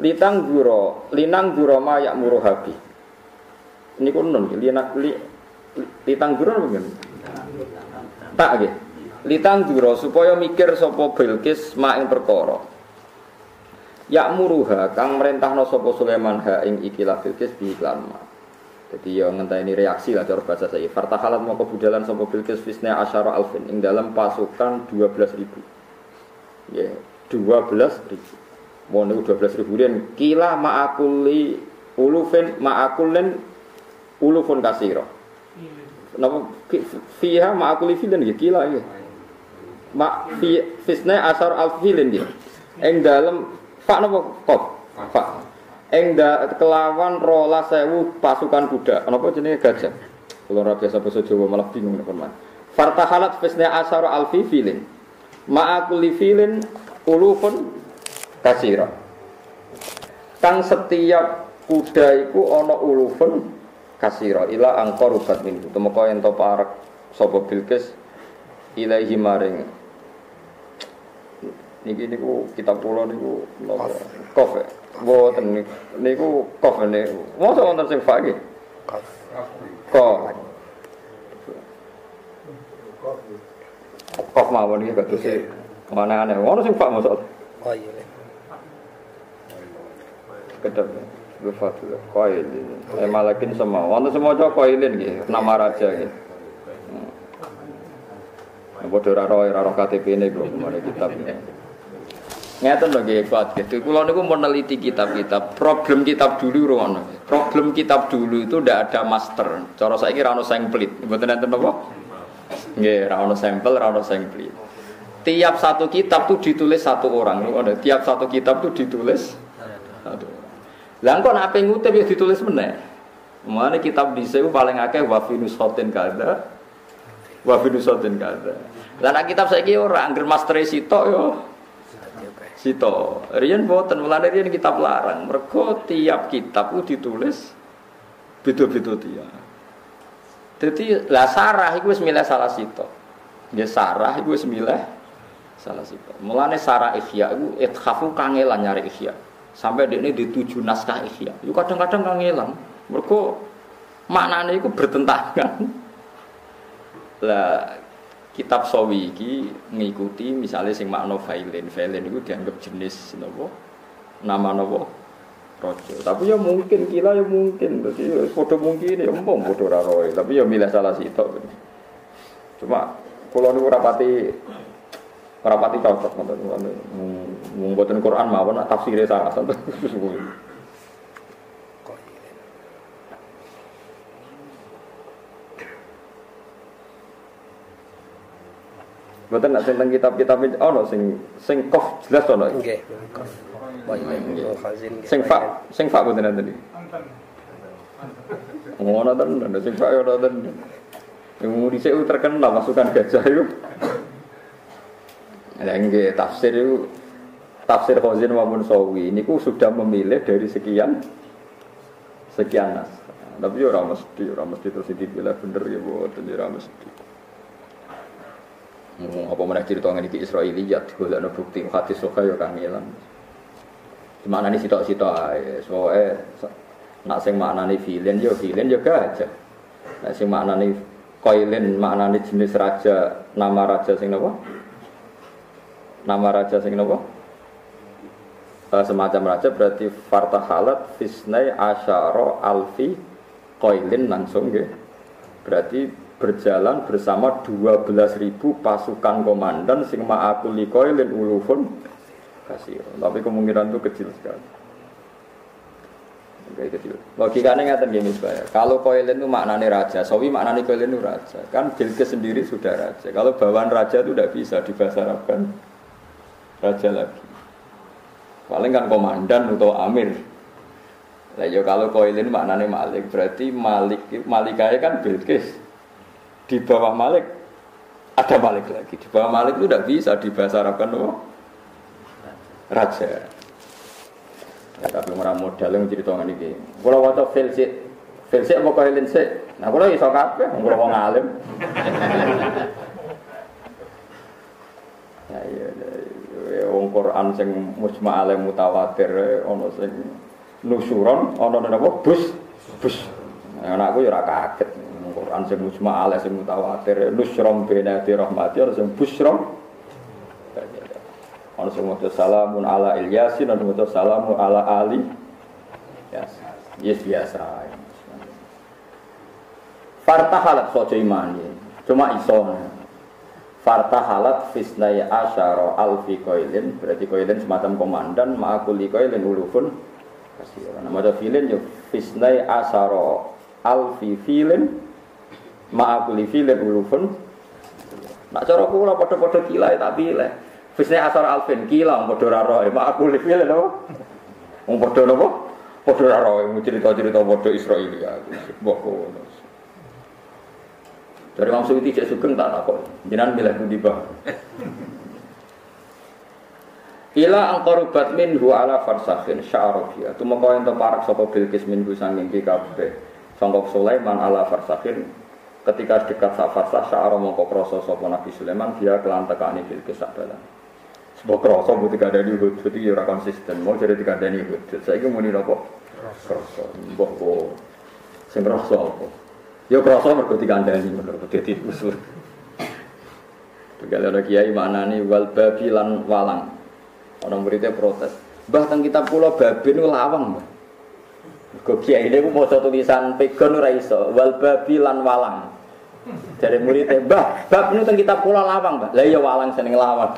Litang guro, linang guro mayak muruh habi. Ini linak li, litang guro mungkin. Tak gitu. Litang guro supaya mikir sopo Bilqis mak ing perkara. Ya muruha kang merintahno sopo Sulaiman ha ing ikilah Bilqis bi iklan jadi ya ini reaksi lah cara bahasa saya. Fartahalat mau kebudalan sama Bilqis Fisna Asyara Alvin ing dalam pasukan 12 ribu. Ya, 12 ribu. Mau nih 12 ribu dan kila ma'akuli ulufin ma'akulin ulufun kasiro. Napa fiha ma'akuli filen ya kila ya. Ma fi fisna asar alfilin dia. Ing dalam pak napa kop? Pak Engda kelawan rola sewu pasukan kuda. Kenapa jenis gajah? Kalau rapi biasa Jawa malah bingung teman. Fartahalat fisna asar alfi filin. Ma'akuli filin ulufun kasira. Kang setiap kuda iku ana ulufun kasira ila angkor ubat min. Temeka ento parak sapa Bilqis ilaihi maring niki niku kitab kula niku napa kof Boten niku kof niku. Mosok wonten sing fa iki? Kof. Kof mawon iki kados e mana aneh. Ono sing fa mosok. Oh iya. Kedep. Lufatul koil. Eh malakin semua. Wonten semua cok koilin nggih, nama raja nggih. Bodoh raro raro KTP ini kok, mana kitab ini. Ngeten lho nggih kuat gitu. Kula niku meneliti kitab-kitab. Problem kitab dulu rono. Problem kitab dulu itu ndak ada master. Cara saiki ra ono samplet. Mboten enten apa? Nggih, ra ono sampel, ra ono. Tiap satu kitab tuh ditulis satu orang. Tiap satu kitab tuh ditulis. Lah kok nek ape ya ditulis meneh. Mana kitab itu paling akeh wa fi nushatin kada. Wa fi nushatin kada. Lah nek kitab saiki ora angger master sitok yo Sito. Rian boten mulane rian kitab larang. Mergo tiap kitab ku ditulis beda-beda dia. Jadi lah sarah iku wis salah sito. Ya sarah iku wis salah sito. Mulane sarah ikhya iku ithafu kangelan nyari ikhya. Sampai ini dituju naskah ikhya. Iku kadang-kadang kangelan. Mergo maknane iku bertentangan. Lah kitab sawi iki ngikuti misalnya sing makna failin failin itu dianggap jenis nopo? Nama nopo? Rojo tapi ya mungkin kila ya mungkin. Jadi ya foto mungkin ya empong foto raroi tapi ya milih salah sitok. Cuma kalau niku rapati rapati cocok ngoten ngoten Quran mawon tafsirnya salah satu Mboten nek tentang kitab-kitab oh no sing sing kof jelas ono. Nggih. Sing fa sing fa mboten nanti. Ngono tenan, sing fa yo tenan. Yang mau dhisik terkenal masukan gajah itu. Ya nggih tafsir itu tafsir Khazin maupun Sawi ini sudah memilih dari sekian sekian nas. Tapi orang mesti, orang mesti terus dipilih bener ya buat, orang mesti. Apa mana cerita ngene iki Israiliyat golekno bukti hadis soka ya kangelan. Gimana nih sitok-sitok ae. Soe nak sing maknane vilen yo vilen yo gajah. Nak sing maknane koilin maknane jenis raja, nama raja sing napa? Nama raja sing napa? uh, semacam raja berarti fartahalat fisnai asyara alfi koilin langsung ya. Berarti berjalan bersama 12.000 pasukan komandan sing ma'akuli koilin ulufun kasih. Tapi kemungkinan itu kecil sekali. Logikanya nggak gini ya. Kalau koilin itu maknanya raja, sawi maknanya koilin itu raja. Kan Bilqis sendiri sudah raja. Kalau bawaan raja itu tidak bisa dibahasa raja lagi. Paling kan komandan atau amir. Nah, ya kalau koilin maknanya malik, berarti malik malikai kan Bilqis. Di bawah malik ada malik lagi. Di bawah malik itu tidak bisa dibahasa Arabkan oh, raja. Ya, tapi ora modal yang cerita ngene Kalau waktu filsi, filsi apa koilin sik? Nah, kalau iso kabeh, kalau wong. Ya iya, iya, iya. wong Quran sing mujma alim mutawatir ana sing nusuron ana napa bus bus. Nah, anakku ya ora kaget. Quran sing mujma alim sing mutawatir nusron bena di rahmati ana sing busron. Ana sing maca salamun ala Ilyasin, ana maca salamun ala Ali. Yes, yes biasa. Fartahalat sojo imani. Cuma iso. Fartahalat fisnai asyara alfi koilin. Berarti koilin semacam komandan. Ma'akuli koilin ulufun. Kasih. Nama filin yo. Fisnai asyara alfi filin. Ma'akuli filin ulufun. Nak cara kula padha-padha kilai tak pilih. Fisnai asar alfin kila padha ra roe. Ma'akuli filin apa? Wong padha napa? Padha ra roe cerita-cerita padha Israil Mbok dari Imam Suyuti cek sugeng tak takut. Jenengan milih pundi bah. Ila angkorubat minhu ala farsakhin sya'arofiyah Itu mengkau yang terparak sopa bilkis minhu sangking kikabe Sangkok Sulaiman ala farsakhin. Ketika dekat sak farsah sya'aro mengkau kroso sopa Nabi Sulaiman Dia kelan tekani bilkis sak dalam Sebuah kroso bu tiga dari hudud Itu ya konsisten. Mau jadi tiga dari hudud Saya ingin muni nopo Kroso Mbok bo Sing kroso apa Ya krasa mergo dikandani mergo dadi usul. Tegale ana kiai maknane wal babi lan walang. Ana muridnya protes. Mbah teng kitab kula babi niku lawang, Mbah. Mergo kiai niku maca tulisan pegon ora iso. Wal babi lan walang. Dari muridnya, Mbah, bab niku teng kitab kula lawang, Mbah. Lah iya walang seneng lawang.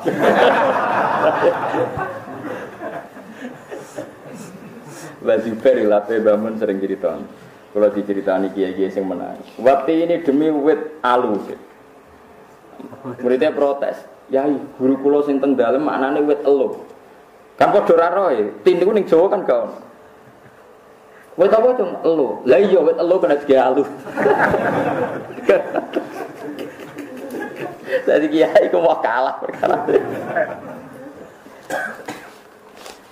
Mbah Zubair lape bangun sering cerita. Kalau diceritani kiai-kiai yang menang. Waktu ini demi wit alu. Muridnya protes. Ya, guru kulo sing teng dalem maknane wit elu. Kan padha ora roe. Tindiku ning Jawa kan kau. Wit apa cung elu. Lah iya wit elu kena digawe alu. Jadi kiai ku mau kalah perkara.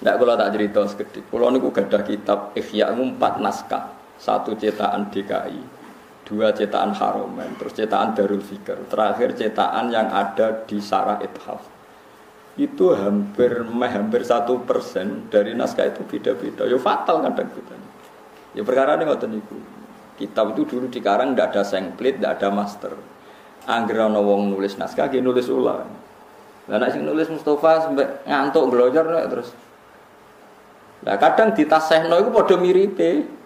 Nggak kalau tak cerita sekedip. Kalau niku gadah kitab Ihya empat naskah satu cetakan DKI, dua cetakan Haromen, terus cetakan Darul Fikr, terakhir cetakan yang ada di Sarah Ithaf. Itu hampir hampir satu persen dari naskah itu beda-beda. Ya fatal kadang kita. Ya perkara ini ngoten niku. Kitab itu dulu dikarang tidak ada sengklit, tidak ada master. Angger wong nulis naskah, ki nulis ulang. Lah nek sing nulis Mustafa sampai ngantuk glonyor terus. Lah kadang ditasehno iku padha miripe.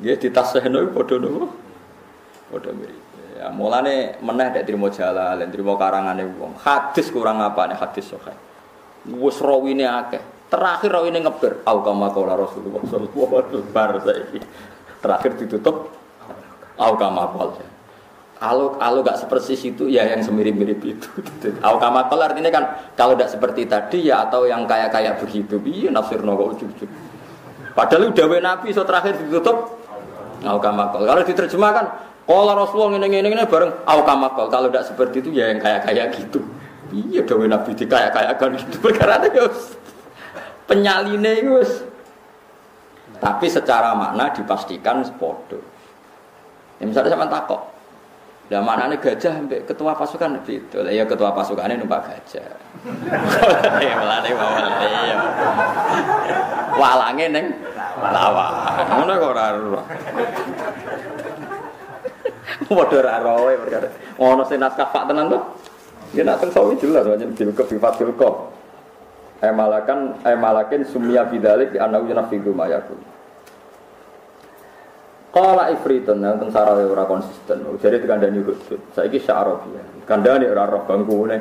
Ya ditasehno padha nopo? Padha mirip. Ya mulane meneh nek trimo jalan, trimo karangane wong. Hadis kurang apa nih hadis sahih. Wis rawine akeh. Terakhir rawine ngeber, au kama qala Rasulullah sallallahu alaihi wasallam. Terakhir ditutup au kama qala. Kalau kalau nggak seperti itu ya yang semirip-mirip itu. Au kama qala artinya kan kalau tidak seperti tadi ya atau yang kayak-kayak begitu. Iya nafsir kok ujug-ujug. Padahal udah Nabi so terakhir ditutup Au kamakol. Kalau diterjemahkan, kalau Rasulullah ini ini bareng au kamakol. Kalau tidak seperti itu ya yang kayak kayak gitu. Iya dawe Nabi di kayak kayak kan gitu perkara itu penyaline gus. Tapi secara makna dipastikan sepodo. Ya, misalnya sama takok, lah mana nih gajah sampai ketua pasukan itu, ya ketua pasukannya numpak gajah. Ya ya. Neng lawa. Ngono kok ora ora. Padha ora roe perkara. Ono sing naskah Pak tenan to. Ya nak teng sawi jelas aja dilkep di Fatul Kop. Eh malakan eh sumia bidalik anahu yunafidu mayakul. Kala ifritun yang tentang sarawe ora konsisten. Jadi dikandani hudud. Saiki sya'arabi. Kandani ora roh bangkune.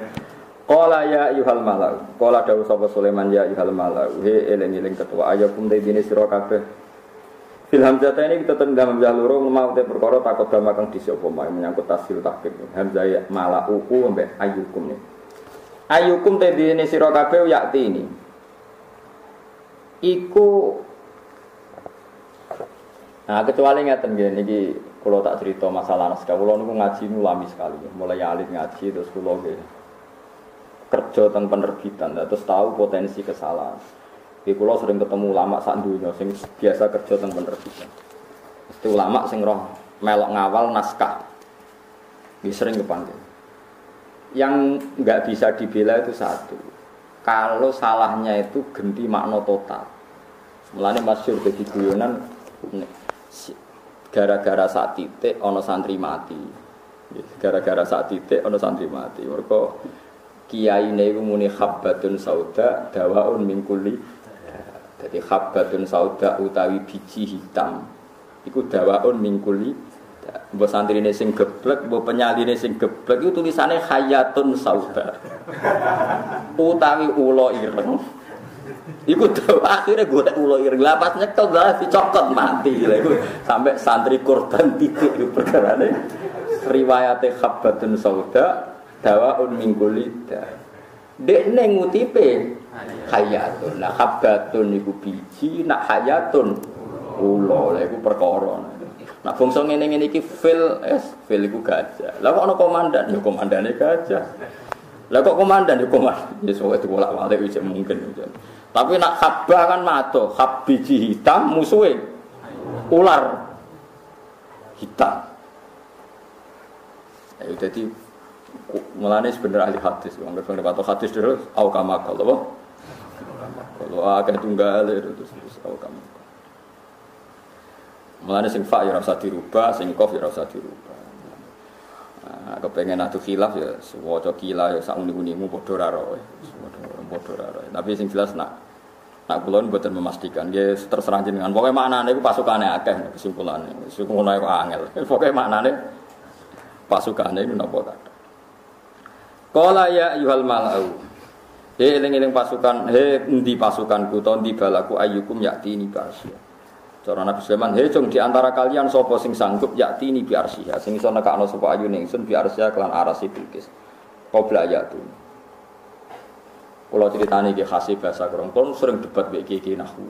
Kala ya yuhal malau. Kala dawuh sapa Sulaiman ya yuhal malau. He eling-eling ketua ayakum te dine sira kabeh. Fil hamzah ini kita tendang hamzah loro mau te perkara takut dama kang disi apa menyangkut tasil takbir. Hamzah ya malau ku ambek ayukum nih. Ayukum te dine sira kabeh yakti ini. Iku Nah, kecuali ngeten nggih niki kula tak cerita masalah naskah. Kula niku ngaji lami sekali. Mulai alit ngaji terus kula nggih kerja tentang penerbitan terus tahu potensi kesalahan. Di kula sering ketemu ulama sak dunya sing biasa kerja tentang penerbitan. Itu ulama sing roh melok ngawal naskah. Nggih sering kepanggil. Yang nggak bisa dibela itu satu. Kalau salahnya itu ganti makna total. Mulane masyhur jadi guyonan gara-gara saat titik ono santri mati gara-gara saat titik ono santri mati mereka kiai ini muni habbatun sauda dawaun mingkuli jadi habbatun sauda utawi biji hitam. Itu dawaun mingkuli Mbok santri ini sing geblek, penyali ini sing geblek itu tulisannya hayatun sauda. Utawi ulo ireng. Iku tuh akhirnya gue ulo ireng. Lapas nyekel lah dicokot mati. Lah sampai santri korban titik perkara ini riwayatnya khabatun sauda dawa un minggulida dek neng ngutipe? Hayatun. Nah khabatun iku biji nak hayatun. Ulo lah iku perkara. Nah bangsa ngene ngene iki fil es fil iku gajah. Lah kok ana komandan? Ya komandane gajah. Lah kok komandan? Ya komandan. Ya sok itu bolak-balik mungkin. Tapi nak khabah kan mato, khab biji hitam musuhe. Ular. Hitam. Ya jadi mulane sebenarnya ahli hadis, wong nek atau hadis terus au kama kalau kalau agak tunggal terus terus au kama. Mulane sing fa ya ora usah dirubah, sing kof ya ora usah dirubah. Nah, kepengen atuh khilaf ya sewaca kila ya sak uni-unimu padha ra roe. Padha ra roe. Tapi sing jelas nak nak kula mboten memastikan. Nggih terserah jenengan. Pokoke maknane iku pasukane akeh kesimpulane. Wis ngono iku angel. Pokoke maknane pasukane iku napa kathah. Qala ya ayyuhal mala'u. He eling-eling pasukan, he endi pasukanku to endi balaku ayyukum yakti ini barsya. Cara Nabi Sulaiman, he cung di antara kalian sapa sing sanggup yakti ini biarsia, sing iso nekakno sapa ayu ningsun biarsia kelan arasi bilkis. Qabla ayatu. Kalau ceritanya ke khasih bahasa Quran, kalau sering debat baik kiki nahu.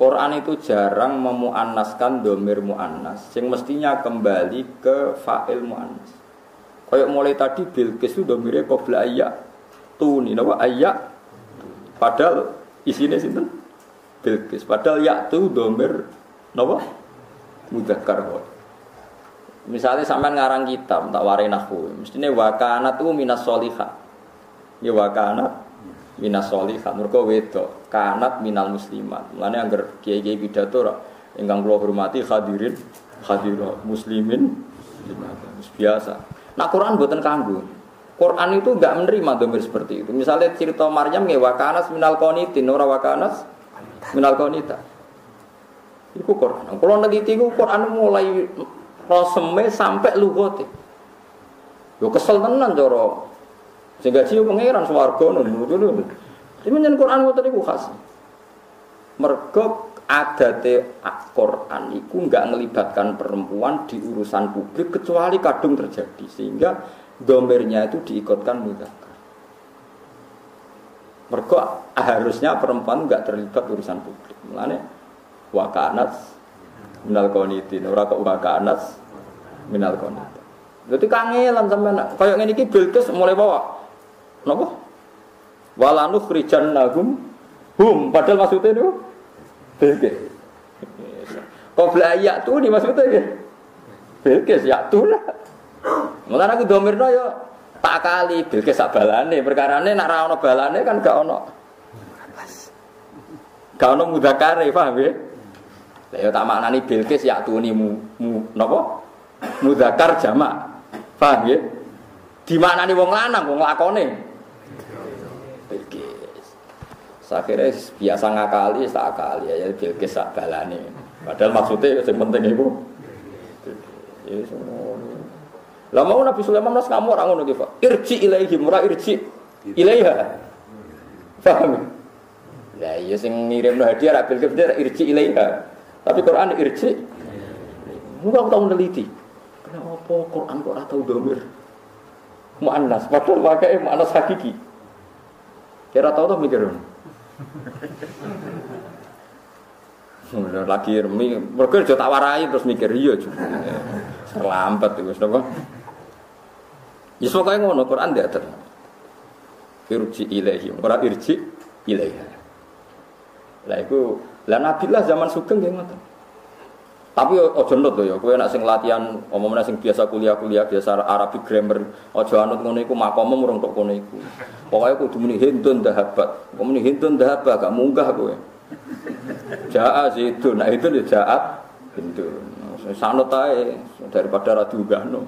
Quran itu jarang memuannaskan domir muannas, yang mestinya kembali ke fa'il muannas. Kayak mulai tadi Bilqis itu domirnya qabla ayat. Tuh nih, nama ayat. Padahal isinya sih Bilqis. Padahal ya tuh domir nama mudakar kok. Misalnya sampai ngarang kitab tak warai nahu, mestinya wakana tuh minas solihah. Ya wakana minas solihat mereka wedok kanat minal muslimat mulane anggar kiai-kiai pidato ingkang kula hormati hadirin hadirat muslimin biasa nah Quran buatan kanggo. Quran itu enggak menerima domir seperti itu. Misalnya cerita Maryam ya wakanas minal qanitin. Ora wakanas minal qanita. Itu Quran. Kalau neliti itu Quran mulai roseme sampai lugote. Yo kesel tenan joro sehingga cium pangeran swarga ngono. Ini menyen Quran ngoten iku khas. Mergo adate Quran iku enggak melibatkan perempuan di urusan publik kecuali kadung terjadi sehingga domernya itu diikutkan mudzakkar. Mergo harusnya perempuan enggak terlibat urusan publik. Mulane wakanat minal qanitin ora kok wakanat minal qanitin. Jadi kangelan sampean kaya Bilqis mulai bawa Napa? Walanu khrijan nagum hum padahal maksudnya itu Bilqis. Qabla ayat tuh di maksudnya ya. Bilqis ya tuh lah. Mulane aku domirno ya tak kali Bilqis sak balane perkarane nak ra balane kan gak ono. Gak ono mudakare paham ya? Lah ya tak maknani Bilqis ya tuni mu, mu napa? Mudakar jamak. Paham ya? Di mana nih wong lanang wong lakone? Akhirnya biasa ngakali, tak akali ya Bilqis sak balane. Padahal maksudnya yang penting itu. Ya Lah mau Nabi Sulaiman nas kamu orang ngono gitu. Irji ilaihi murah irji ilaiha. Paham? Lah iya sing ngirim hadiah ra Bilqis irji ilaiha. Tapi Quran irji. Mungkin aku tahu meneliti. Kenapa Quran kok ora tahu domir? Mu'annas, padahal pakai mu'annas hakiki. Kira tahu tuh mikir lagi remi, mereka juga tak warai terus mikir iya juga. Terlambat itu, kenapa? Ya semoga ngono Quran dia ter. Irji ilahi, orang irji ilahi. Lah itu, lah Nabi lah zaman sugeng nggih ngoten. Tapi ojo nut ya, kowe nek sing latihan omongane sing biasa kuliah-kuliah biasa Arabic grammar, ojo anut ngono iku makommu murung tok kono iku. Pokoke kudu muni hindun dahabat. Kok muni hindun dahabat gak munggah kowe. Jaa itu, nah itu ya jaat hindun. Sanut ae daripada ra diunggahno.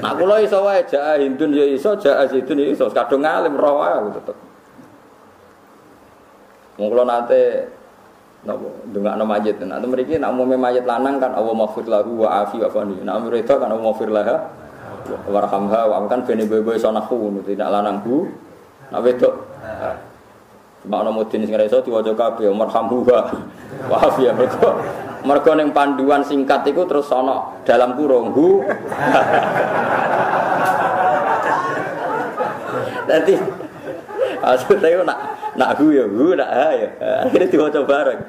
Nah kula iso wae jaa hindun ya iso, jaa itu ya iso kadung ngalim roh aku tetep. Wong nate Napa ndongakno mayit. Nah mriki nek umume mayit lanang kan Allah maghfir lahu wa afi wa fani. Nek umur itu kan Allah maghfir laha warhamha wa kan bene boy-boy sonahu tidak lanang bu. Nek Cuma ana mudin sing iso diwaca kabeh marhamhu wa afi ya mergo ning panduan singkat iku terus ana dalam kurung hu. Maksudnya nak nak hu ya hu nak ha ya. Akhirnya diwaca bareng.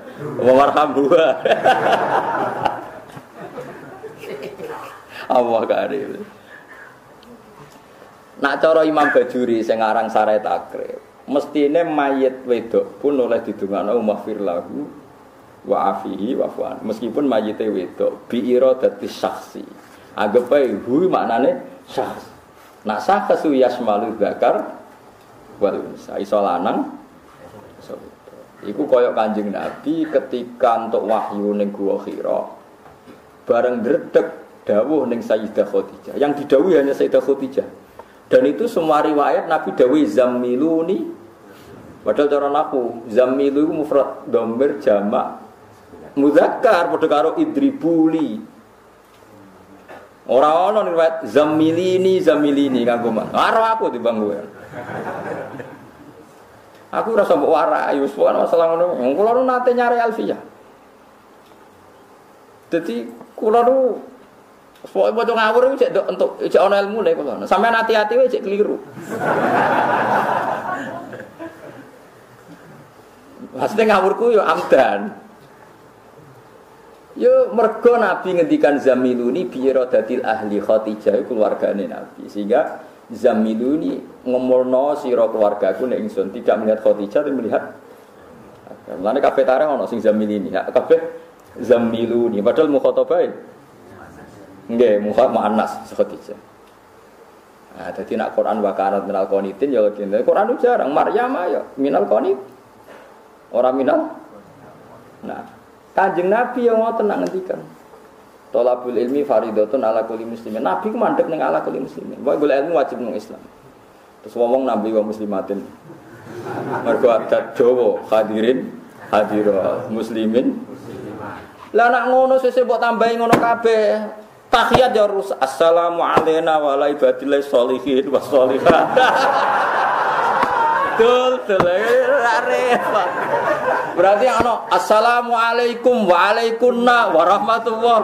Marham buah. Allah karim. Nak cara Imam Bajuri sing aran Sarai Takrib, mestine mayit wedok pun oleh didongakno mahfir lahu wa afihi wa fuan. Meskipun mayite wedok bi iradati syakhsi. Anggap ae hu maknane syakhs. Nak syakhsu yasmalu zakar wal unsa iso lanang iso Iku koyok kanjeng Nabi ketika untuk wahyu ning gua Hira. Bareng dredeg dawuh ning Sayyidah Khadijah. Yang didawuhi hanya Sayyidah Khadijah. Dan itu semua riwayat Nabi dawuhi zammiluni Padahal cara naku zammilu itu mufrad domir jamak muzakkar padha karo idribuli. Ora ana riwayat zammilini zammilini kanggo. Karo aku timbang kowe. Aku rasa mbok warai, wis pokoke masalah ngono. Kula nate nyari alfiyah. Dadi kula nu pokoke maca ngawur cek untuk cek ana ilmu nek kula. Sampeyan hati-hati cek keliru. Maksudnya ngawurku yo amdan. Yo mergo Nabi ngendikan zamiluni biiradatil ahli Khadijah keluargane Nabi. Sehingga zamiluni ngomolno sira keluargaku nek ingsun tidak melihat Khadijah tapi melihat Mulane kabeh tareh ana sing zamilini. Ya kabeh zamiluni padahal mukhatabain. Nggih, mukhab muannas Khadijah. Nah, jadi nak Quran wakarat minal qanitin ya kene. Quran itu jarang Maryam ya minal qanit. Orang minal. Nah, Kanjeng Nabi yang ngoten nak ngendikan. Tolabul ilmi faridatun ala kulli muslimin. Nabi ku mandek ning ala kulli muslimin. Wae golek ilmu wajib nang Islam. Terus ngomong nabi wa muslimatin. Mergo adat Jawa hadirin hadira muslimin. Lah nak ngono sesuk mbok tambahi ngono kabeh. Tahiyat ya rus. Assalamu alayna wa ala ibadillah sholihin wa sholihat. Dul dul repot. Berarti ano assalamualaikum wa alaikunna warahmatullah.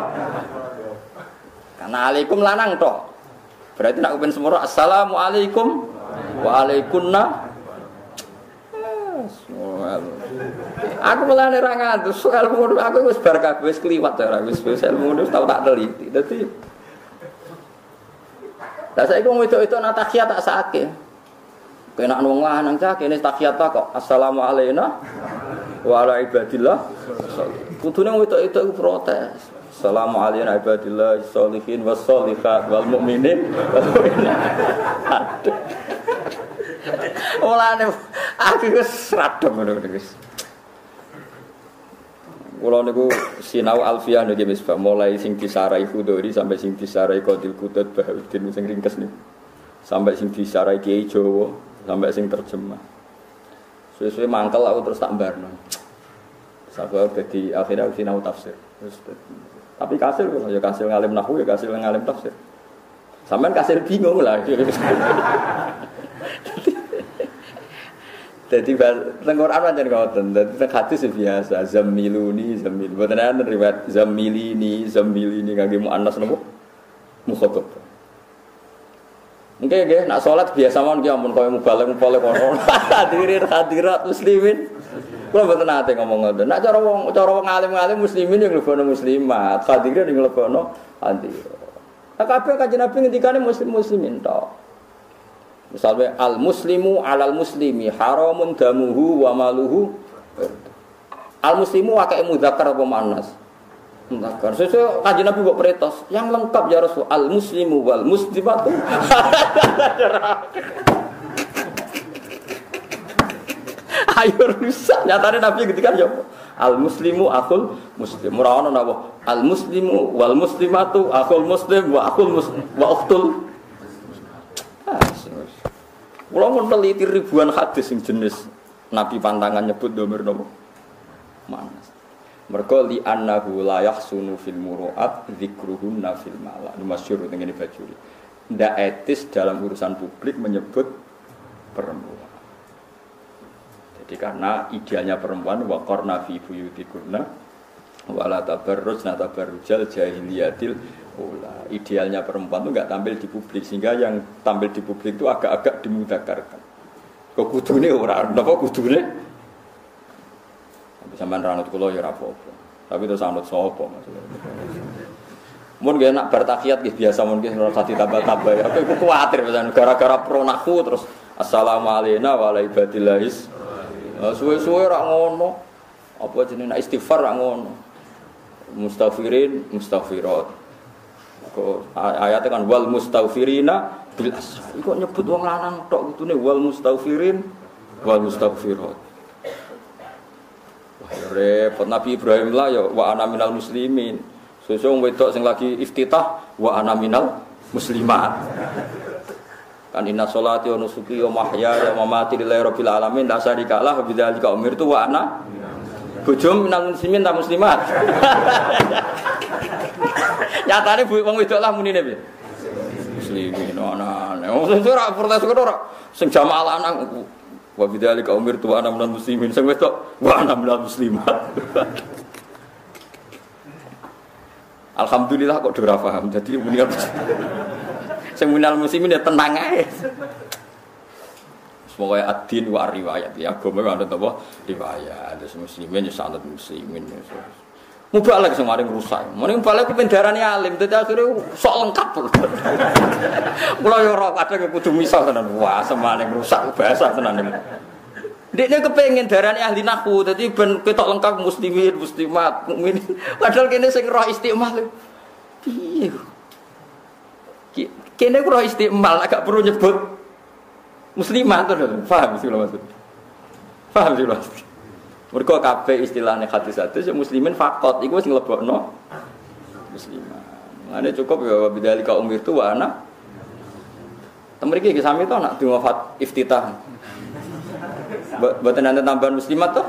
Karena alaikum lanang toh. Berarti nak kepen semua assalamualaikum wa alaikunna. Aku malah ora soal ngono aku wis bar kabeh wis kliwat ora wis wis ilmu tau tak teliti. Dadi saiki wong wedok itu nak tahiyat tak sakit. Kena wong lanang cah kene tahiyat kok. Assalamu alayna wa ala ibadillah. Kudune itu protes. Assalamu alayna ibadillah sholihin was sholihat wal mukminin wal mu'minat. Mulane aku wis radong ngono wis. Kula niku sinau alfiah niki wis mulai sing disarai Khudori sampai sing disarai Qadil Qutut Bahauddin sing ringkes niku. Sampai sing disarai Kiai Jawa sampai sing terjemah. Suwe-suwe mangkel aku terus tak barno. Sabar jadi akhirnya aku sinau tafsir. Terus, tapi kasil ya kasil ngalim nahu ya kasil ngalim tafsir. Sampean kasil bingung lah. Jadi tengkor apa jadi ngoten. Jadi teng hadis biasa zamiluni zamil. Boten ana riwayat zamilini zamilini kangge muannas napa? Mukhatab. Mungkin nggih nak salat biasa mawon ki ampun koyo mubalek mubalek kono. Hadirin hadirat muslimin. Kula mboten nate ngomong ngoten. Nak cara wong cara wong alim-alim muslimin yang lebono muslimat, hadirin yang lebono hadirat. Nah, kabeh kanjeng Nabi muslim muslimin tok. Misalnya al muslimu alal muslimi haramun damuhu wa maluhu. Al muslimu wakai mudakar apa manas? Mudakar. Sesuai kaji Nabi buat peretos yang lengkap ya Rasul al muslimu wal muslimatu. Ayo rusak. Nyatanya Nabi ketika ya al muslimu akul muslim. Murawana nabo al muslimu wal muslimatu akul muslim wa akul muslim wa uktul kalau mau teliti ribuan hadis yang jenis Nabi pantangan nyebut domir nopo manas. Mereka li annahu la yahsunu fil muru'at dzikruhunna fil mala. Ini masyhur dengan bajuri. Tidak etis dalam urusan publik menyebut perempuan. Jadi karena idealnya perempuan wa qarna fi buyutikunna wala tabarrujna tabarrujal jahiliyatil ula. Idealnya perempuan itu nggak tampil di publik sehingga yang tampil di publik itu agak-agak dimudakarkan. Kok kudune ora, napa kudune? Sampean ranut kula ya apa-apa. Tapi terus anut sapa maksudnya. Mun gak nak bertakiyat gitu biasa mun nggih ora tambah-tambah ya. Aku kuwatir misalnya gara-gara pronaku terus assalamualaikum warahmatullahi wabarakatuh. Suwe-suwe rak ngono. Apa jenenge istighfar rak. Mustafirin, mustafirat ayatnya kan wal mustaghfirina bil ashar. Kok nyebut wong lanang tok kutune wal mustaghfirin wal mustaghfirat. Ya repot Nabi Ibrahim lah ya wa ana minal muslimin. Sesuk wedok sing lagi iftitah wa ana minal muslimat. Kan inna sholati wa nusuki wa mahya wa mamati lillahi rabbil alamin la syarika lah bidzalika umirtu wa ana bujum minal muslimin ta muslimat. Nyatane bu wong wedok lah munine piye? Muslimin ana. Wong sing ora protes kok ora sing jamaah lanang wa bidzalika umirtu ana minal muslimin sing wedok wa ana minal muslimat. Alhamdulillah kok ora paham. Jadi mendingan sing minal muslimin ya tenang ae. Pokoknya adin wa riwayat ya agama kan ada apa riwayat terus muslimin ya sanad muslimin ya. Mubalek sing maring rusak. Mending balik ku pendarane alim, dadi akhire sok lengkap. Kula yo ora kadang kudu misah tenan. Wah, semane rusak bahasa tenan iki. Dekne kepengin darane ahli nahwu, dadi ben ketok lengkap muslimin, muslimat, mukmin. Padahal kene sing roh istiqmal. Piye? Kene ku istiqmal agak perlu nyebut muslimat to, paham sih maksud. Paham sih maksud. Mereka kabeh istilahnya hadis hadis ya muslimin fakot, itu sing lebokno musliman. Ada cukup ya bidali kaum itu wa anak. Temeriki iki sami to nak wafat iftitah. Buatan nanti tambahan muslimat toh?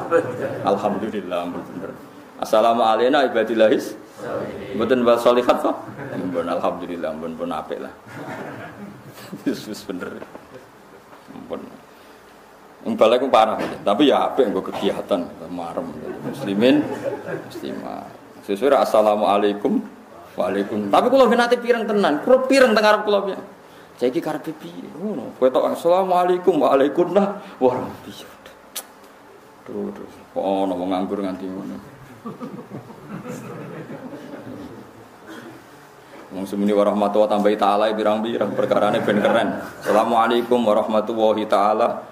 Alhamdulillah, bener. Assalamualaikum ibadillahis. Buatan bahas solihat toh? Alhamdulillah, mbon pun apik lah. Yesus bener. Aku parah, tapi ya apa yang gue kegiatan, marem. Muslimin, muslimah. Sesuai assalamualaikum, waalaikum. Tapi kalau nanti pirang tenan, kalau pirang tengah kalau ya. Saya kira karena pipi, oh tau assalamualaikum, waalaikum lah, warahmatullahi. Tuh. Kok ono mau nganggur nganti ngono. Wong semuni warahmatullahi tambah taala birang-birang perkarane ben keren. Assalamualaikum warahmatullahi taala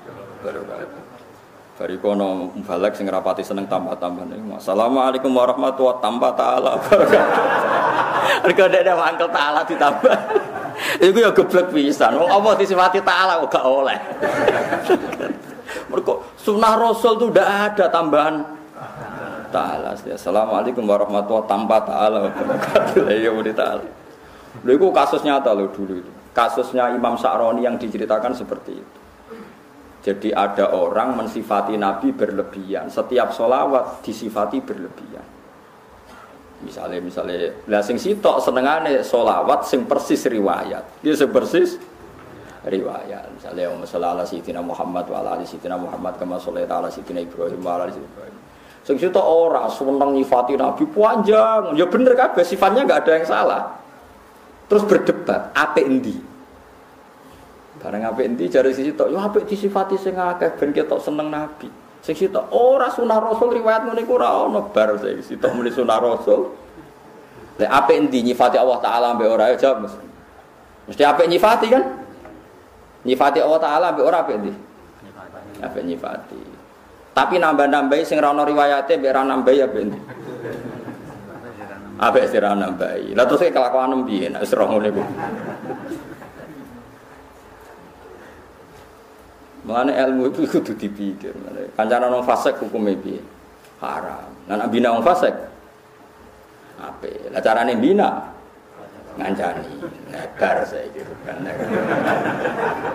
Bari kono balik sing rapati seneng tambah-tambah nih. Assalamualaikum warahmatullahi tambah taala. Mereka ada ada mangkel taala ditambah. Iku ya geblek pisan. Wong apa disifati taala kok gak oleh. Mereka sunnah Rasul itu udah ada tambahan taala. Assalamualaikum warahmatullahi tambah taala. Ya udah taala. Lha itu kasus nyata dulu itu. Kasusnya Imam Sa'roni yang diceritakan seperti itu. Jadi ada orang mensifati Nabi berlebihan. Setiap solawat disifati berlebihan. Misalnya, misalnya, lah sing sitok senengane solawat sing persis riwayat. Dia sing persis riwayat. Misalnya, Umma ala Sayyidina Muhammad wa ala Sayyidina Muhammad kama sholaita ala Sayyidina Ibrahim wa ala Sayyidina Ibrahim. Sing sitok ora seneng nyifati Nabi panjang. Ya bener kabeh sifatnya nggak ada yang salah. Terus berdebat, apa endi? Barang apik endi jare sisi tok, yo apik disifati sing akeh ben ketok seneng Nabi. Sing sitok ora sunah Rasul riwayat ngene iku ora ono bar sing sitok muni sunah Rasul. Lek apik endi nyifati Allah taala mbek ora ya jawab mesti. Mesti apik nyifati kan? Nyifati Allah taala mbek ora apik endi? Apik nyifati. Tapi nambah-nambahi sing ra ono riwayate mbek ra nambahi apik endi? Apik sing ra nambahi. Lah terus kelakuan piye nek wis ora ngene Mengenai ilmu itu kudu dipikir. Kancana orang fasek hukumnya piye? Haram. Nah, bina orang fasek apa? Lah carane bina ngancani. Nebar saya gitu kan.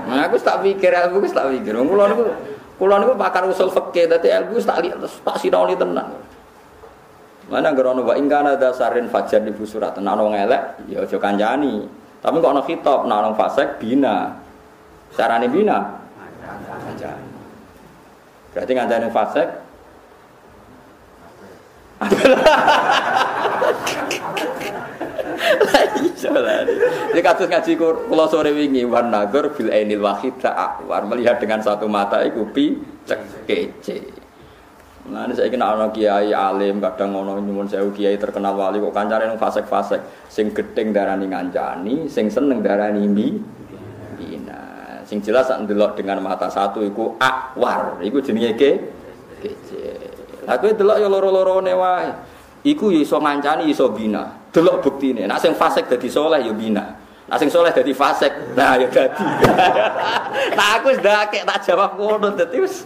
Nah, aku tak pikir, aku tak pikir. Kulo niku kulo niku pakar usul fikih, dadi ilmu tak lihat tak sinau tenan. Mana gerono wa ingkana dasarin fajar di busurat tenan wong elek ya aja kancani. Tapi kok ana khitab nek orang fasik bina. Carane bina ngancani. Berarti ngancani fasik. Jadi kasus ngaji kula sore wingi wan nazar bil ainil wahid ta'war melihat dengan satu mata iku pi cek kece. Nah, ini saya kena anak kiai alim, kadang ngono nyumun saya kiai terkenal wali kok kancane nang fasek-fasek, sing gedeng darani ngancani, sing seneng darani mi, Sing jelas sak ndelok dengan mata satu iku akwar, iku jenenge ke kece. Lah kowe delok ya loro-lorone wae. Iku ya iso ngancani iso bina. Delok buktine. Nek sing fasik dadi soleh ya bina. Nek sing soleh dadi fasik, nah ya dadi. nah aku wis ndake tak jawab ngono dadi wis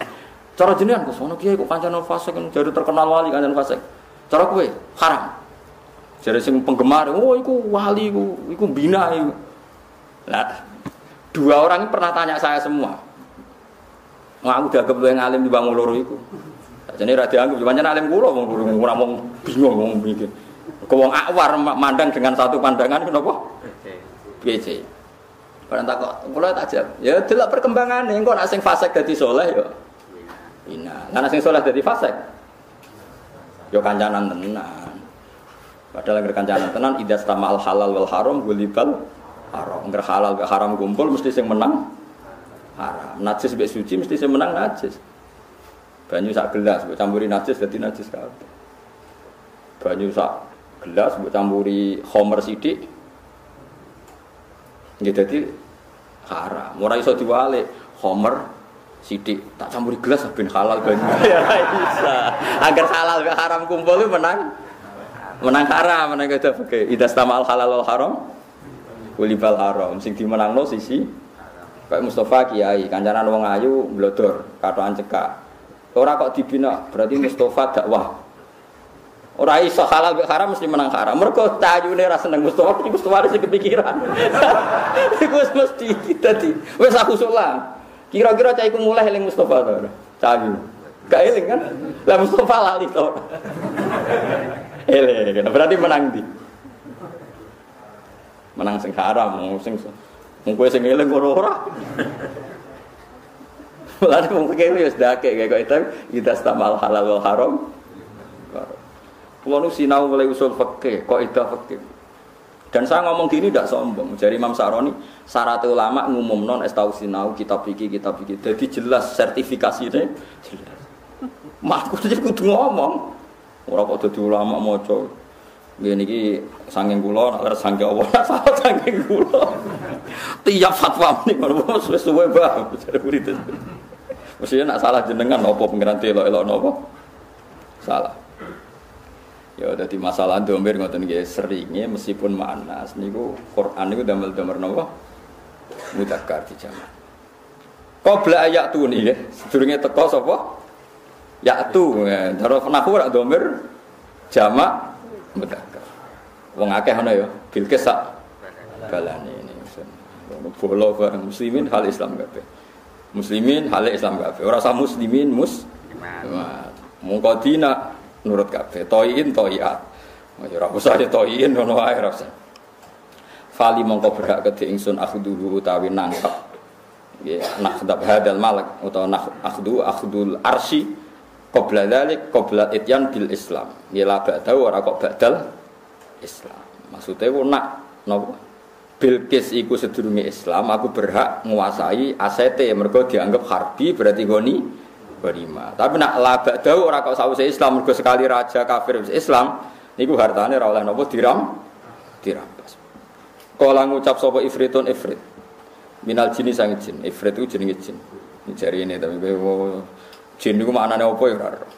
cara jenengan kok sono kiai kok kancane fasik jadi terkenal wali kancane fasik. Cara kowe haram. Jadi sing penggemar, oh iku wali iku, iku bina iku. Lah Dua orang pernah tanya saya semua. Mau aku dianggap yang alim di bangun loro itu. Jadi rada anggap banyak alim kulo mau loro ora mau bingung mau bikin. Kau akwar mandang dengan satu pandangan kenapa? PC. Barang tak kok kula tak jawab. Ya delok perkembangan engko nek sing fasik dadi saleh ya. Ina. Lah sing saleh dadi fasik. Yo kancanan tenan. Padahal kancanan tenan idas tamal halal wal haram gulibal haram. Nggak halal gak haram kumpul mesti sing menang haram. Najis mbek suci mesti sing menang najis. Banyu sak gelas mbok campuri najis dadi najis kabeh. Banyu sak gelas mbok campuri homer sithik. Ya dadi haram. Ora iso diwalik homer sidik tak campuri gelas ben halal banyu. ya bisa. Agar halal gak haram kumpul menang menang haram menang itu oke. Idas tamal halal wal haram Kulibal haram. Sing dimenangno sisi kayak Mustafa Kiai kancanan wong ayu blodor katokan cekak. Ora kok dibina berarti Mustafa dakwah. Ora iso halal haram mesti menang haram. Mergo tajune ra seneng Mustafa iki Mustafa sing kepikiran. Iku mesti dadi wis aku sulang kira-kira cah iku mulai eling Mustafa to cahayu gak eling kan? Lah Mustafa lali to eling. Berarti menang di menang sing haram sing mung kowe sing eling ora ora Lalu mung kene wis dake kayak kok kita stamal halal wal haram. Kulo nu sinau mulai usul fikih, kok itu fikih. Dan saya ngomong gini tidak sombong. Jadi Imam Saroni, syarat ulama ngumum non es tahu sinau kitab fikih kitab fikih. Jadi jelas sertifikasi ini jelas. Mak jadi kudu ngomong. Orang kok jadi ulama mau coba. Gini ki sangking kulo, nak sangking Allah, salah sangking kulo. Tiap fatwa ini kalau suwe suwe bah, bicara murid Mestinya nak salah jenengan, nopo pengiran telo elok nopo, salah. Ya udah di masalah domir ngoten nggih seringnya meskipun manas niku Quran niku damel-damel mudakar di zaman. Qabla ayat tu nih, sedurunge teko sapa? Ya tu, cara nahu rak domir jamak mudakar. Wong akeh ngono ya, Bilqis sak balane ini. Bolo bareng muslimin hal Islam kabeh. Muslimin hale Islam kabeh. Ora usah muslimin mus. Mongko dina nurut kabeh. Toyin toyat. Ya ora usah ya toyin ngono wae ora usah. Fali mongko berhak kedhe ingsun akhduhu utawi nangkep. Ya, nakhdab hadal malak utawa akhdu akhdul arsi qabla dzalik qabla ityan bil Islam. Ya la ba'da ora kok badal Islam. Maksudnya ku nak napa? Bilqis iku sedurunge Islam, aku berhak menguasai asete mergo dianggap harbi berarti goni ghanimah. Tapi nak labak dawu ora kok sause Islam mergo sekali raja kafir Islam niku hartane ora oleh napa diram dirampas. Kala ngucap sapa ifritun ifrit. Minal jini sang jin. Ifrit itu jenenge jin. Jari ini tapi jin niku maknane apa ya ora.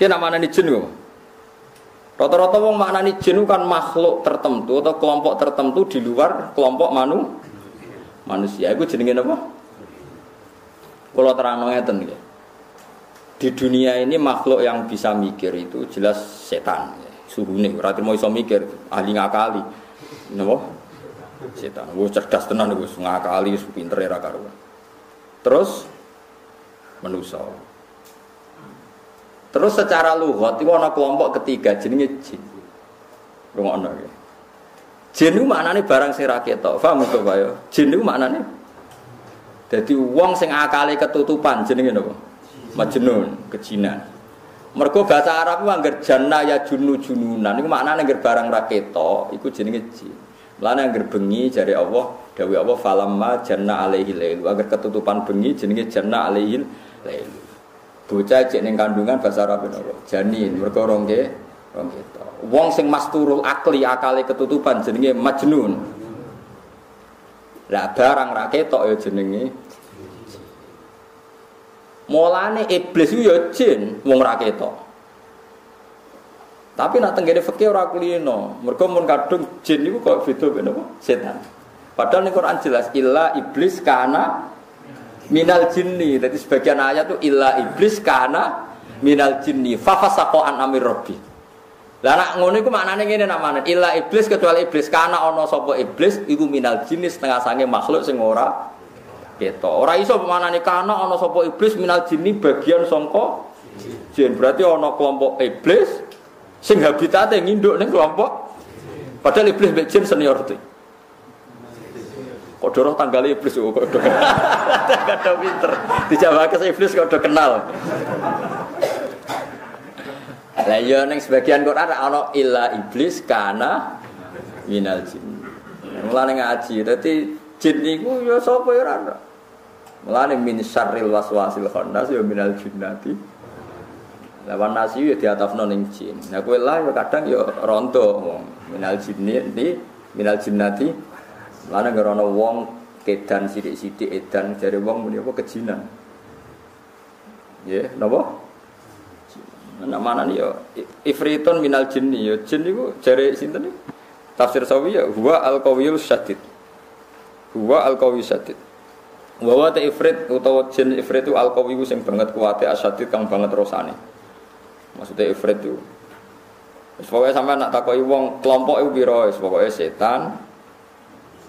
Ki nak maknane jin kok. Rata-rata wong maknani jin kan makhluk tertentu atau kelompok tertentu di luar kelompok manu manusia. Iku jenenge apa? Kalau terang ngeten ya. Di dunia ini makhluk yang bisa mikir itu jelas setan. Suhu nih, berarti mau iso mikir, ahli ngakali. Napa? Setan. Wah cerdas tenan iku, ngakali, pinter ya karuan. Terus manusia. Terus secara lugat itu ana kelompok ketiga jenenge jin. Rungokno ya. Jin itu maknane barang sing ra ketok. Paham to, Pak ya? Jin itu maknane Jadi wong sing akale ketutupan jenenge napa? Majnun, kejinan. Mergo bahasa Arab ku angger janna ya junu jununan iku maknane angger barang ra ketok iku jenenge jin. Lane angger bengi jare Allah, dawuh Allah falamma janna alaihi lail. Angger ketutupan bengi jenenge janna alaihi lail. Bocah cek ning kandungan bahasa Arab? Janin, mergo ke ketok. Wong sing masturul akli akale ketutupan jenenge majnun. Lah barang ra ketok ya jenenge Mulane iblis itu ya jin, wong ra ketok. Tapi nak tenggene fikih ora kulino. Mergo mun kadung jin niku kok ben apa? Setan. Padahal ning Quran jelas illa iblis kana minal jinni. Jadi sebagian ayat tuh illa iblis kana minal jinni. Fafasaqo an amir rabbi. Lah nak ngono iku maknane ngene nak mana? Illa iblis kecuali iblis kana ana sapa iblis iku minal jinni setengah sange makhluk sing ora ketok. Ora iso maknane kana ana sapa iblis minal jinni bagian sangka jin. Berarti ana kelompok iblis sing habitate nginduk ning kelompok padahal iblis mbek jin senior tuh. Kok doroh tanggal iblis kok do. Kado pinter. Dijawabke iblis kok do kenal. Lah ya ning sebagian Quran ana illa iblis kana minal jin. Mulane ngaji. Dadi jin niku ya sapa ya ora. Mulane min syarril waswasil khannas ya minal jinnati. Lawan nasi ya diatafno ning jin. Nah kowe lah ya kadang ya ronto minal jinni minal jinnati Lana ngerono wong kedan sidik-sidik edan jari wong muni apa kejinan. Yeah, napa? Nak mana nih ya? Ifritun minal jinni ya. Jin niku jari sinten nih? Tafsir sawi ya huwa al qawiyul syadid. Huwa al qawiy syadid. Wa wa ta ifrit utawa jin ifrit itu al qawiy sing banget kuwate asyadid kang banget rosane. Maksudnya ifrit itu Pokoknya sampai nak takoi wong kelompok itu biro, pokoknya setan,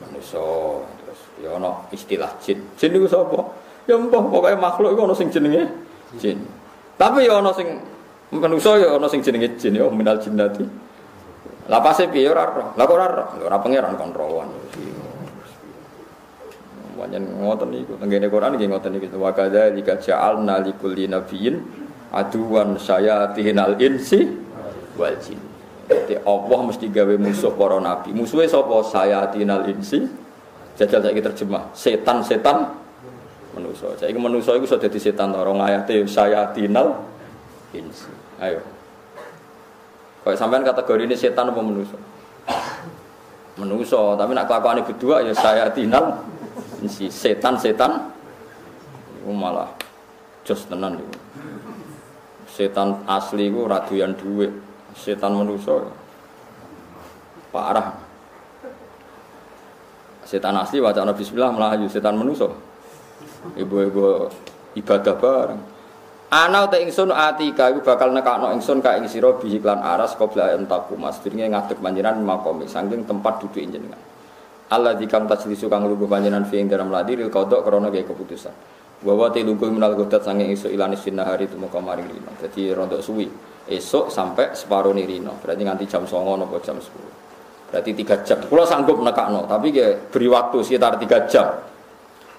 manusia terus ya ono istilah jin. Jin itu sapa? Ya mbah pokoknya makhluk itu ono sing jenenge jin. Tapi ya ono sing manusia ya ono sing jenenge jin ya minal jinnati lah pasti piye ora ora? Lah kok ora ora? Pangeran kontrolan Wanyan ngoten niku tenggene Quran nggih ngoten niku. Wa kadzalika ja'alna likulli nabiyyin aduwan sayatinal insi wal jin jadi Allah mesti gawe musuh para nabi. Musuhnya sapa? Sayatinal insi. Jajal saya terjemah. Setan-setan manusia. Saya ini manusia itu sudah jadi setan. Orang ayatnya sayatinal insi. Ayo. Kalau sampean kategori ini setan apa manusia? Manusia. Tapi nak kelakuan berdua ya sayatinal insi. Setan-setan. Itu malah jos tenan itu. Setan asli itu raduyan duit setan manusia parah setan asli wacana bismillah melayu setan manusia ibu-ibu ibadah bareng. Ana ta ingsun atika iku bakal nekakno ingsun ka ing sira bi aras qabla entaku mas dirine ngadeg panjenengan makomi saking tempat duduk jenengan. Allah dikang tajlisu kang lugu panjenengan fi ing dalam ladi ril kodok krana gawe keputusan Bahwa tilungku minal godat sange iso ilani sinar hari itu mau maring rino. Jadi rontok suwi. Esok sampai separuh nih rino. Berarti nganti jam songo nopo jam sepuluh. Berarti tiga jam. Kalau sanggup nekakno, tapi kayak beri waktu sekitar tiga jam.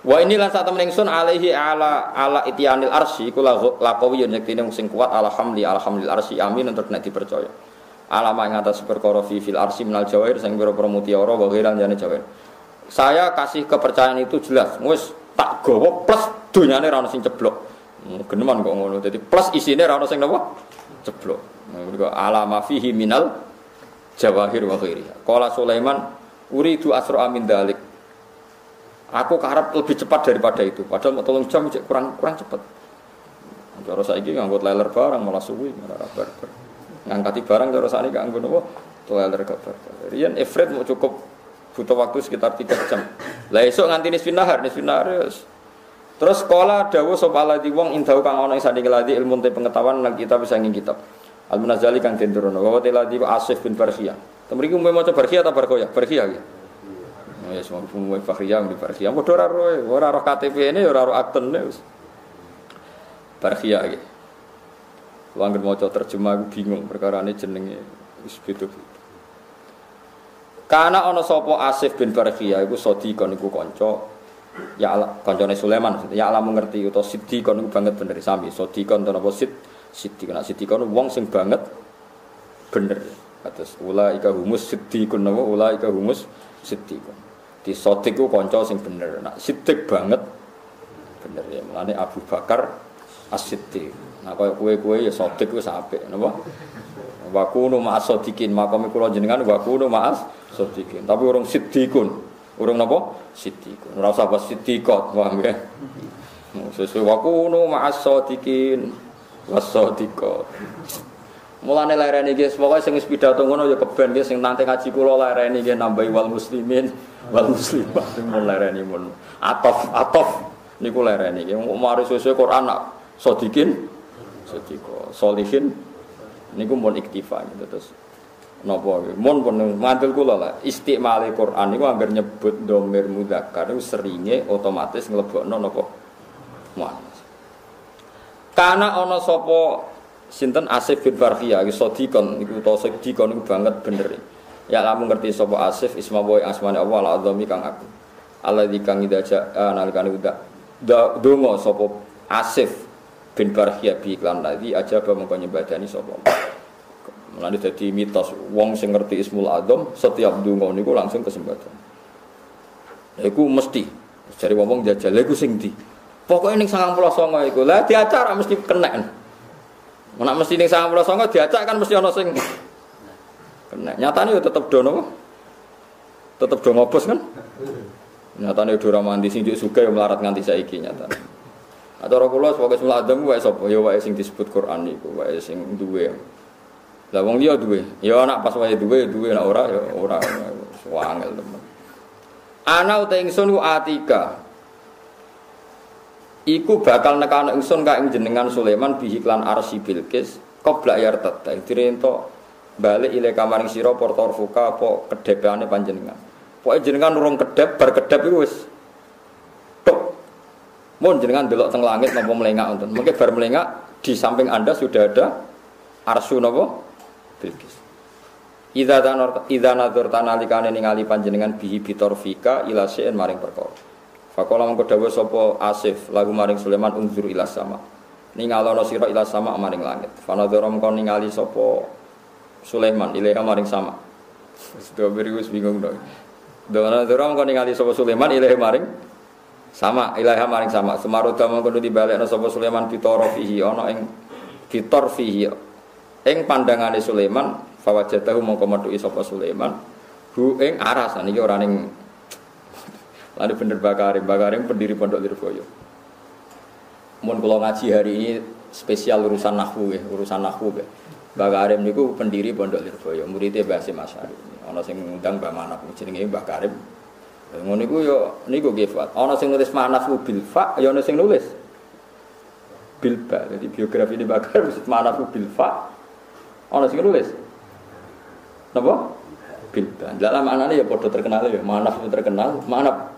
Wa ini lan saat alaihi ala ala itianil arsi kula laqawi yen yektine sing kuat alhamli alhamdul arsi amin untuk nek dipercaya. Alama ing atas perkara fi fil arsi minal jawair sing pira-pira mutiara wa ghiran jane jawair. Saya kasih kepercayaan itu jelas. Wis tak gawa plus dunyane ra ono sing ceblok. Hmm, geneman kok ngono. Dadi plus isine ra ono sing napa? Ceblok. Mergo alama fihi minal jawahir wa ghairiha. Qala Sulaiman uridu asra amin dalik. Aku karep lebih cepat daripada itu. Padahal mau tolong jam kurang kurang cepat. Cara saiki nganggo leler barang malah suwi malah barbar. Ngangkati barang cara saiki gak nganggo nopo? Leler gak barbar. Riyen Efred mau cukup butuh waktu sekitar tiga jam. Lah esok nganti nisfin nahar, nisfin nahar Terus sekolah dawu sapa ladi wong indau kang ana ing sanding ladi ilmu te pengetahuan nang kita bisa nging kitab. Al munazali kang den turun. Wa ladi Asif bin Barkhiyah. Temriki umum maca Barkhiyah ta Barkhiyah? Barkhiyah ya. Oh, ya semua umum Barkhiyah di Barkhiyah. Padha ora roh, ora roh KTP ini ora roh aktene wis. Barkhiyah iki. Wong maca terjemah bingung perkara ini jenenge wis beda-beda. Karena ono sopo Asif bin Barkhiyah iku sodikon iku kanca ya kancane Sulaiman ya ala mengerti utawa sidikon iku banget bener sami. Sodikon to napa sid sidikon nah, sidikon wong sing banget bener. Atas ula ika humus sidikon napa? Ula ika humus sidikon di sodik ku sing bener. Nak sidik banget bener ya. Mulane Abu Bakar as-siddiq nah kaya ya sodik wis apik wa kunu ma'as sadiqin makome kula jenengan wa kunu ma'as. Tapi orang siddiqun. Orang napa? Siddiqun. Ora usah pas siddiqat, paham ya? Sesuai wakunu ma'as sadiqin was sadiqat. Mulane lereni guys, sing wis pidato ngono ya keben guys sing nanti ngaji kula lereni nggih nambahi wal muslimin wal muslimat mun lereni mun atof atof niku lereni nggih mari sesuai Quran nak sadiqin sadiqah solihin niku mun iktifa gitu terus Napa mon pun mantul kula lah istimali Quran niku hampir nyebut domir mudzakkar itu seringe otomatis nglebokno napa muannas. Karena ana sapa sinten Asif bin Barkhiyah iki sodikon niku utawa sodikon niku banget bener. Ya lamun ngerti sapa Asif isma boy asmane Allah azami kang aku. Allah kang idaja nalikane udah donga sapa Asif bin Barkhiyah bi iklan tadi aja mengko nyembadani sapa Mulane dadi mitos wong sing ngerti Ismul Azam setiap donga niku langsung kesempatan. Iku mesti jare wong jajal iku sing ndi? Pokoke ning 99 iku. Lah diacara mesti kena. Nek mesti ning 99 diacak kan mesti ana sing kena. Nyatane yo tetep do napa? Tetep do ngobos kan? Nyatane do ra mandi sing suka yo melarat nganti saiki nyatane. Atau kula sebagai Ismul Azam wae sapa? Ya wae sing disebut Quran niku, wae sing duwe lah wong liya duwe. Ya anak pas wae duwe duwe nek ora ya ora. Wangel temen. Ana uta ingsun ku atika. Iku bakal nekane ingsun ka ing jenengan Sulaiman bihi klan arsi Bilqis qabla yartata. Dirento balik ile kamaring sira portor fuka apa kedepane panjenengan. Pokoke jenengan urung kedep bar kedep iku wis. Mun jenengan delok teng langit napa melengak wonten. Mungkin bar melengak di samping Anda sudah ada arsu napa Bilqis. Idza tanor idza nadzur tanalikane ningali panjenengan bihi bitorfika ila syai'in maring perkara. Faqala mengko dawuh sapa Asif lagu maring Sulaiman unzur ila sama. Ningalono sira ila sama maring langit. Fanadzara mengko ningali sapa Sulaiman ila maring sama. Sudah beri bingung dong. Dengan nadzara mengko ningali sapa Sulaiman ila maring sama ilaha maring sama. Semaruda mengko dibalekno sapa Sulaiman bitorofihi ana ing bitorfihi ing pandangane Sulaiman fawajatahu mongko metuki sapa Sulaiman hu ing aras niki ora ning Lalu bener Bakarim, Bakarim pendiri Pondok Lirboyo. Mun kula ngaji hari ini spesial urusan nahwu ya, urusan nahwu ya. Bakarim niku pendiri Pondok Lirboyo, muridnya Mbah Hasim Asyari. Ana sing ngundang Mbah Manaf jenenge Mbah. Ngono niku yo niku nggih Ana sing nulis Manaf bil fa, ya ana sing nulis bilba. Jadi biografi ini Bakar mesti Manaf bil fa, Ono sing nulis. Napa? Bilban. Lah lama anane ya padha terkenal ya, manaf itu terkenal, manaf.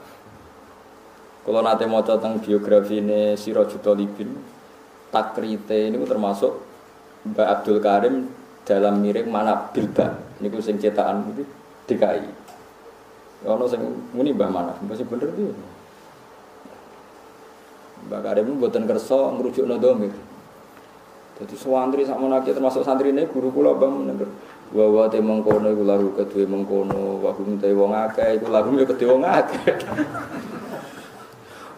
Kalau nanti mau tentang biografi ini Sirajul Talibin, takrite ini termasuk Mbak Abdul Karim dalam mirip mana Bilba. Ini ku sing cetakan itu DKI. Ono sing muni Mbah mana? Masih bener tuh. Mbak Karim itu buatan kerso ngerujuk no domir. Jadi santri sama nakit termasuk santri ini guru kula bang bener. Wa te mengkono iku lahu kedue mengkono, wa hum te wong akeh iku lahu ya kedue wong akeh.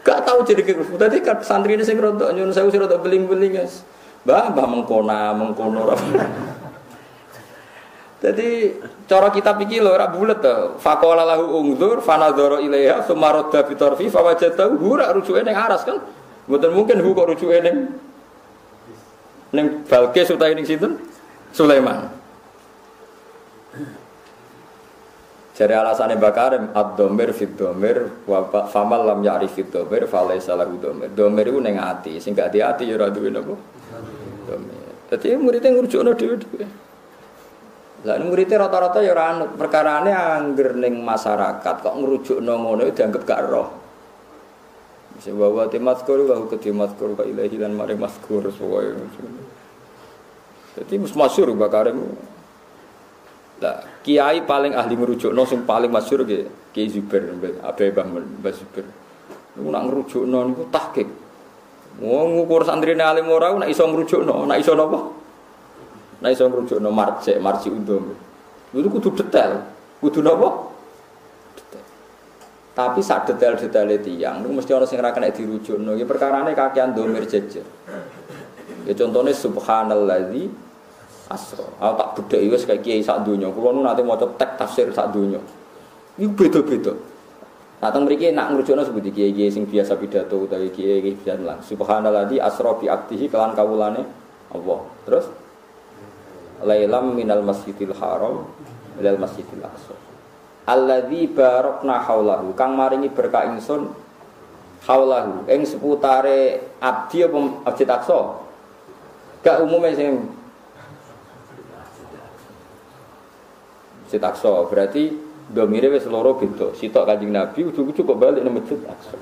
Gak tahu jadi kekufu. Tadi kan santri ini sing rodok nyun saya usir rodok beling-beling guys. Mbah, mbah mengkona, mengkono Jadi cara kita pikir lho ora bulet to. Faqala lahu ungdzur fanadzara ilaiha summa radda bi tarfi fawajadahu ora rujuke ning aras kan. Mboten mungkin hu kok rujuke ning ning Balkis utawa ning sinten? Sulaiman. Jadi alasannya bakarim ad-domir fit domir wa famal lam ya'rif fit domir falaisa lahu domir. Domir itu neng ati, sing gak ati ya ora duwe napa? Domir. Dadi muridnya dhewe-dhewe. Lah muridnya rata-rata ya ora anut, perkarane angger masyarakat kok ngrujukno ngono dianggap gak roh. Bisa bawa timatkur wa ketimatkur ka ilahi lan mari maskur pokoke. Jadi mus masyhur bakarim Nah, kiai paling ahli ngerujukno sing paling masyhur ki Kiai Zubair Abai Mbah Mbah Zubair. Niku nak ngerujukno niku tahqiq. Wong ngukur santrine alim ora nak iso ngerujukno, nak iso napa? Nak iso ngerujukno marjek, marji undum. Itu kudu detail. Kudu napa? Detail. Tapi sak detail-detail tiyang niku mesti ana sing ora kena dirujukno. Ya perkarane kakean domir jejer. Ya contohnya subhanalladzi asro. Aku tak beda wis kayak kiai sak donya. Kulo nu nate maca tek tafsir sak donya. Iku beda-beda. Nah, teng mriki nak ngrujukno sebut kiai-kiai sing biasa pidato utawa kiai-kiai biasa lan. Subhanalladzi asra bi abdihi kelan kawulane Allah. Terus lailam minal masjidil haram ilal masjidil aqsa. Alladzi barokna haulahu kang maringi berkah ingsun haulahu ing seputare abdi apa masjid aqsa. Gak umumnya sing Masjid Aqsa. Berarti domire wis loro beda. Sitok Kanjeng Nabi ujug-ujug kok balik nang Masjid Aqsa.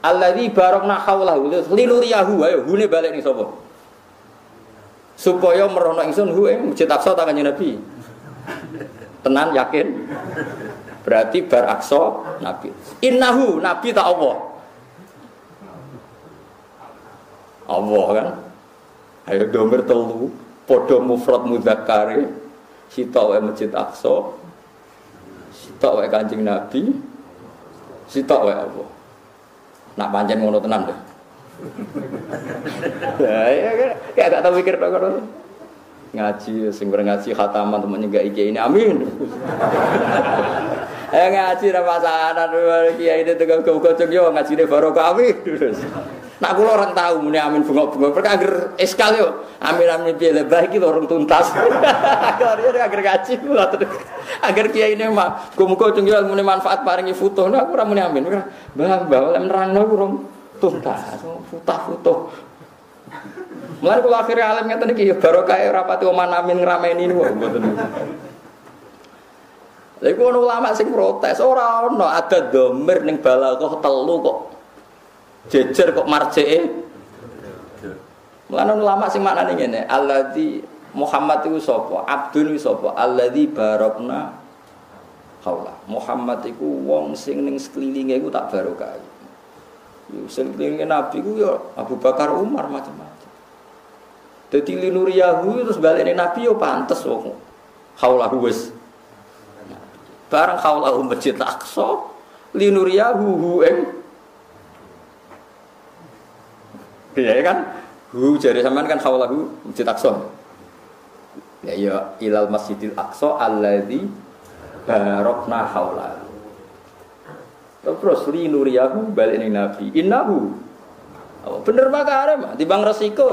Alladzi barakna haulahu linuriyahu ayo hune balik ning sapa? Supaya merono ingsun hu ing Masjid Aqsa ta Nabi. Tenan yakin? Berarti bar Aqsa Nabi. Innahu Nabi tak Allah. Allah kan. Ayo domir telu, podo mufrad mudzakkare, sitok wae Masjid Aqsa, sitok wae Kanjeng Nabi, sitok wae apa? Nak pancen ngono tenan deh. Ya, ya, ya, gak tau mikir kok ngaji sing ngaji khataman temennya gak iki ini amin eh ngaji ra pasanan kiai ini tengah kau yo ngaji ne barokah amin Nak kula orang tahu muni amin bunga-bunga. Mereka agar eskal yo. Amin amin piye lebah iki orang tuntas. Agar ya agar gaji kula Agar kiai ini mah muga cung yo muni manfaat paringi foto. Nah aku ora muni amin. Mbah mbah oleh nerangno urung tuntas. Foto-foto. Mulai kalau akhirnya alim ngeten iki barokah rapati oman amin ngrameni niku mboten. Lha iku ulama sing protes ora ono ada domir ning balaghah telu kok jejer kok marjee Mulane ulama sing maknane ngene, alladzi Muhammad itu sapa? Abdun itu sapa? Alladzi barokna haula. Muhammad iku wong sing ning sekelilinge iku tak barokah. Sing Nabi ku ya Abu Bakar Umar macam-macam. Dadi linuriyahu terus balik Nabi yo pantes wong. Haula wis. Barang haula masjid Aqsa linuriyahu hu ing Iya kan? Hu jari sampean kan hawalahu Masjid Aqsa. Ya ya ilal Masjidil Aqsa alladzi barokna haulahu. Terus li nuriyahu balik ning Nabi. Innahu. Bener makare mah bang resiko.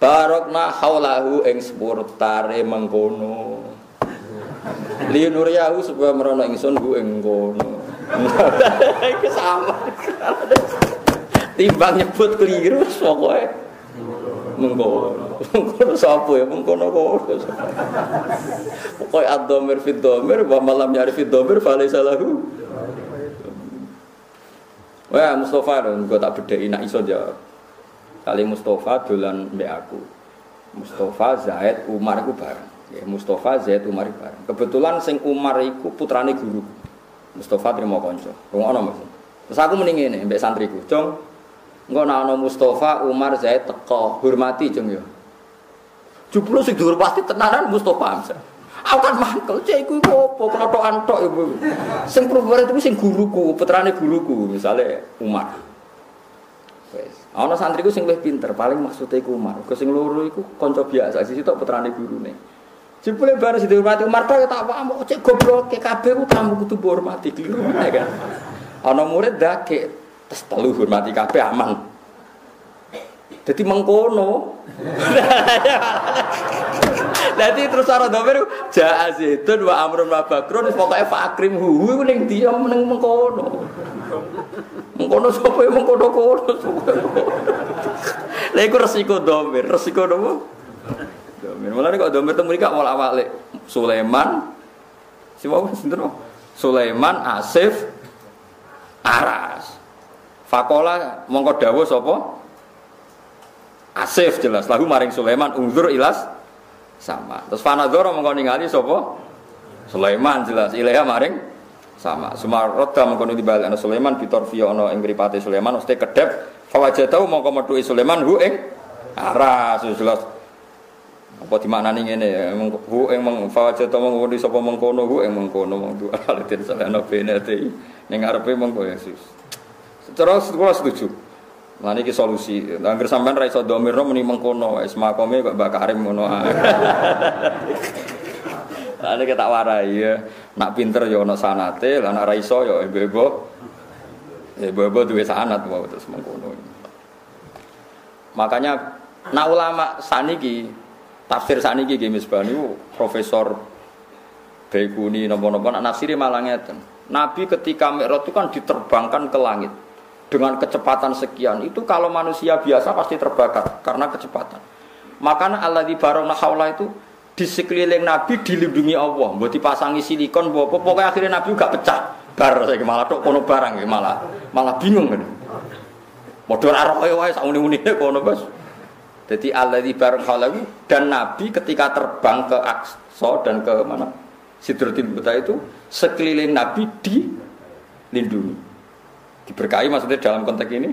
Barokna haulahu ing sepurtare mengkono. Li nuriyahu supaya merono ingsun ku ing kono. Iki sama timbang nyebut keliru pokoknya mengkono mengkono sapa ya mengkono kono pokoknya ad-dhamir fid dhamir malam yari fid dhamir fa laysa Wah Mustafa dong, gue tak beda nak iso jawab. Kali Mustafa dolan mbek aku. Mustafa Zaid Umar iku bareng. Ya, Mustafa Zaid Umar bareng. Kebetulan sing Umar iku putrane guru. Mustafa terima kanca. Rungono Mas. Terus aku mending ngene mbek santriku, "Cung, engko nek ana Mustafa Umar Zaid teko, hormati cung ya." Juplo sing pasti tenanan Mustafa Hamzah. Aku kan mangkel, cek iku opo klotokan tok ibu. Sing perubahan itu sing guruku, putrane guruku, misalnya Umar. Wes. Ana santriku sing luwih pinter, paling maksudnya iku Umar. Ke sing loro iku kanca biasa, sisi tok putrane gurune. Jebule bar sing dihormati Umar tok ya tak paham, cek goblok kabeh ku tamu kudu hormati kliru kan. Ana murid dake tes telu hormati aman. Jadi mengkono. Jadi terus cara domir jaa zaitun wa amrun wa bakrun pokoke fakrim hu ning dia ning mengkono. Mengkono sapa yang mengkono-kono. Lha iku resiko domir, resiko nopo? Domir. Mulane kok domir temu iki awal awale Sulaiman Siapa sinten Sulaiman Asif Aras. Fakola mongko dawuh sapa? Asif jelas lagu maring Sulaiman unzur ilas sama. Terus fanadzara mongko ningali sapa? Sulaiman jelas ilaha maring sama. Sumaroda mongko dibalik ana Sulaiman via ana ing Sulaiman mesti kedep fawajatau mongko metuki Sulaiman hu ing aras jelas apa dimaknani ngene hu ing meng fawajatau mongko di sapa mengkono hu ing mengkono mong dua alitin salana benete ning ngarepe mongko Yesus. Terus kula setuju. Lah niki solusi. Angger sampean ra iso domirno muni mengkono wis makome kok Mbak Karim ngono tak warai ya. Nak pinter ya ana sanate, lah nak ra iso ya ibu-ibu. Ibu-ibu duwe sanat wae terus mengkono. Makanya nak ulama saniki tafsir saniki nggih misbah niku profesor Baikuni napa-napa nak nafsiri malah ngeten. Nabi ketika Mi'raj itu kan diterbangkan ke langit dengan kecepatan sekian itu kalau manusia biasa pasti terbakar karena kecepatan. Makanya Allah di haula itu di sekeliling Nabi dilindungi Allah, buat dipasangi silikon, buat pokoknya akhirnya Nabi juga pecah. Bar saya malah tok kono barang malah malah bingung kan. Modal arah wae sak muni-muni kono bos. Jadi Allah di haula dan Nabi ketika terbang ke Aqsa dan ke mana Sidratul Muntaha itu sekeliling Nabi dilindungi diberkahi maksudnya dalam konteks ini?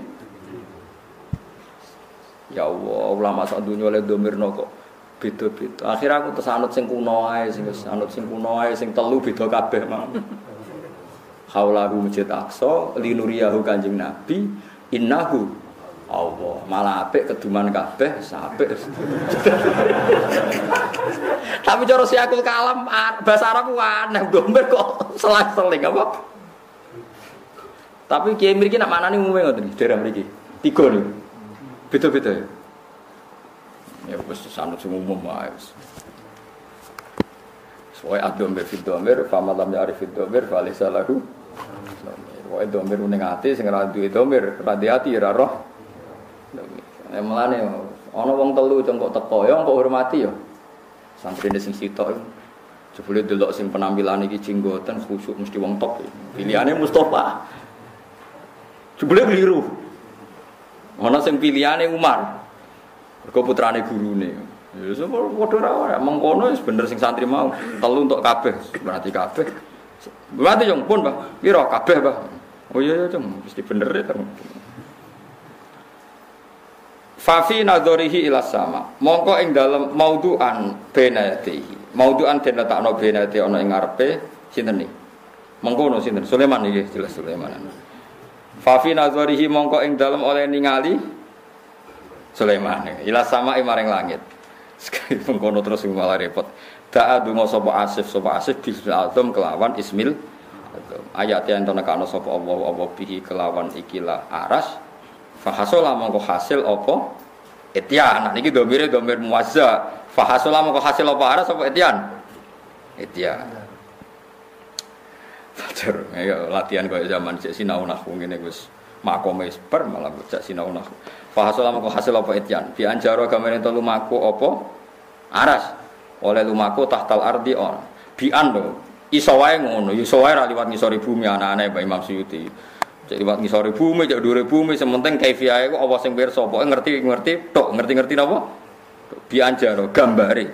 Ya Allah ulama saat dunia oleh domirno kok beda-beda. Akhirnya aku tersanut sing kuno ae sing sanut sing kuno ae sing telu beda kabeh mang. Haulahu masjid aqsa linuriyahu kanjeng nabi innahu Allah. Malah apik keduman kabeh sapik tapi cara si aku kalam bahasa Arab aneh domir kok selang-seling apa tapi kiai mriki nak manani umume ngoten daerah mriki. Tiga nih. Beda-beda ya. Ya wis sanut sing umum wae wis. Soale adomir fi domir, fama lam ya'rif fi domir, fa laysa lahu. Wae domir ning ati sing ora duwe domir, di ati ora roh. Ya melane ana wong telu cengkok teko ya kok hormati ya. Santri sing sitok Jebule delok sing penampilan iki jenggoten khusuk mesti wong top. Pilihane Mustofa. Jebule keliru. Ana sing pilihane Umar. Mergo putrane gurune. Ya wis padha ora mengkono wis bener sing santri mau. Telu untuk kabeh, berarti kabeh. Berarti yang pun, Pak. Piro kabeh, Pak? Oh iya, iya, Cung. Mesti bener ya, Fafi nadorihi ila sama. Mongko ing dalem mauduan benatihi. Mauduan den letakno benati ana ing ngarepe sinten iki? Mengkono sinten? Sulaiman iki jelas Sulaiman. Fafi nazarihi mongko ing dalem oleh ningali Sulaiman. Ila sama maring langit. Sekali pengkono terus malah repot. Da'a dungo sapa asif sapa asif bismil azam kelawan ismil ayat yang tenekano sapa Allah Allah bihi kelawan ikilah aras. Fahasola mongko hasil apa? Etian nah niki domire domir muwazza fahasola mongko hasil apa aras apa etian etian Belajar ya, latihan kayak zaman cek sinau nahwu ngene Gus. Makome per malah cek sinau nahwu. Fahasul kok hasil apa etian? Bi anjaro gamane telu maku apa? Aras. Oleh lumaku tahtal ardi on. Bi ando iso wae ngono, iso wae ra liwat ngisori bumi Imam Suyuti. Cek liwat ngisore bumi, cek dhuwure bumi, sementing kaifiyahe kok apa sing pirsa, pokoke ngerti-ngerti tok, ngerti-ngerti napa? Bianjaro gambare.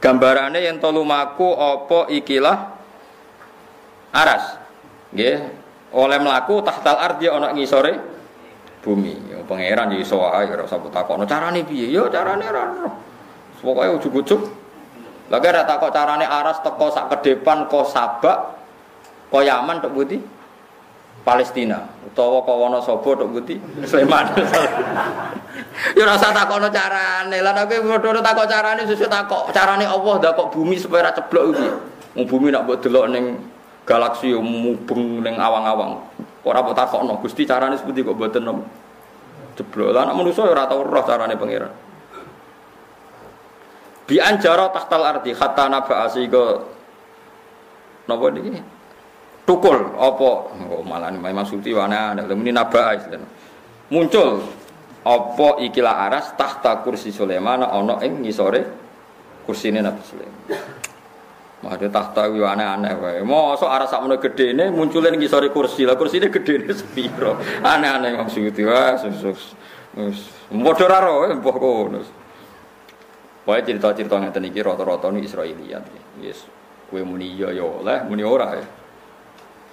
Gambarane yen to lumaku apa ikilah aras. Nggih, oleh mlaku tahtal ardi ana ngisore bumi. Ya pangeran ya iso wae ora usah takokno carane piye? Ya carane ora. Pokoke ujug-ujug. Lagi ada takok carane aras teko sak ke depan ko sabak ko Yaman tok budi Palestina utawa kok Wonosobo tok Gusti Sleman. ya ora usah takokno carane. Lah nek padha takok carane susu takok carane Allah ndak kok bumi supaya ora ceblok iki. Bumi nak mbok delok ning galaksi mubeng ning awang-awang. Ora mbok takokno Gusti carane sepundi kok mboten ceblok. Lah nek manusa ora tau roh carane pangeran. Bi anjara tahtal ardi hatta naba'a sehingga napa niki tukul apa oh, malah memang sulti wana ada ini naba muncul apa ikilah aras tahta kursi Sulaiman ono ing ngisore kursine Nabi Sulaiman Ada tahta wi aneh-aneh wae. Mosok aras sakmono gedene muncule ning kursi. Lah kursine gedene sepiro. Aneh-aneh maksud wah sus. Modho ra ro mbah kono. Wae cerita-cerita ngeten iki rata-rata ni Israiliyat. Yes. Kue muni ya, ya oleh, muni ora ya.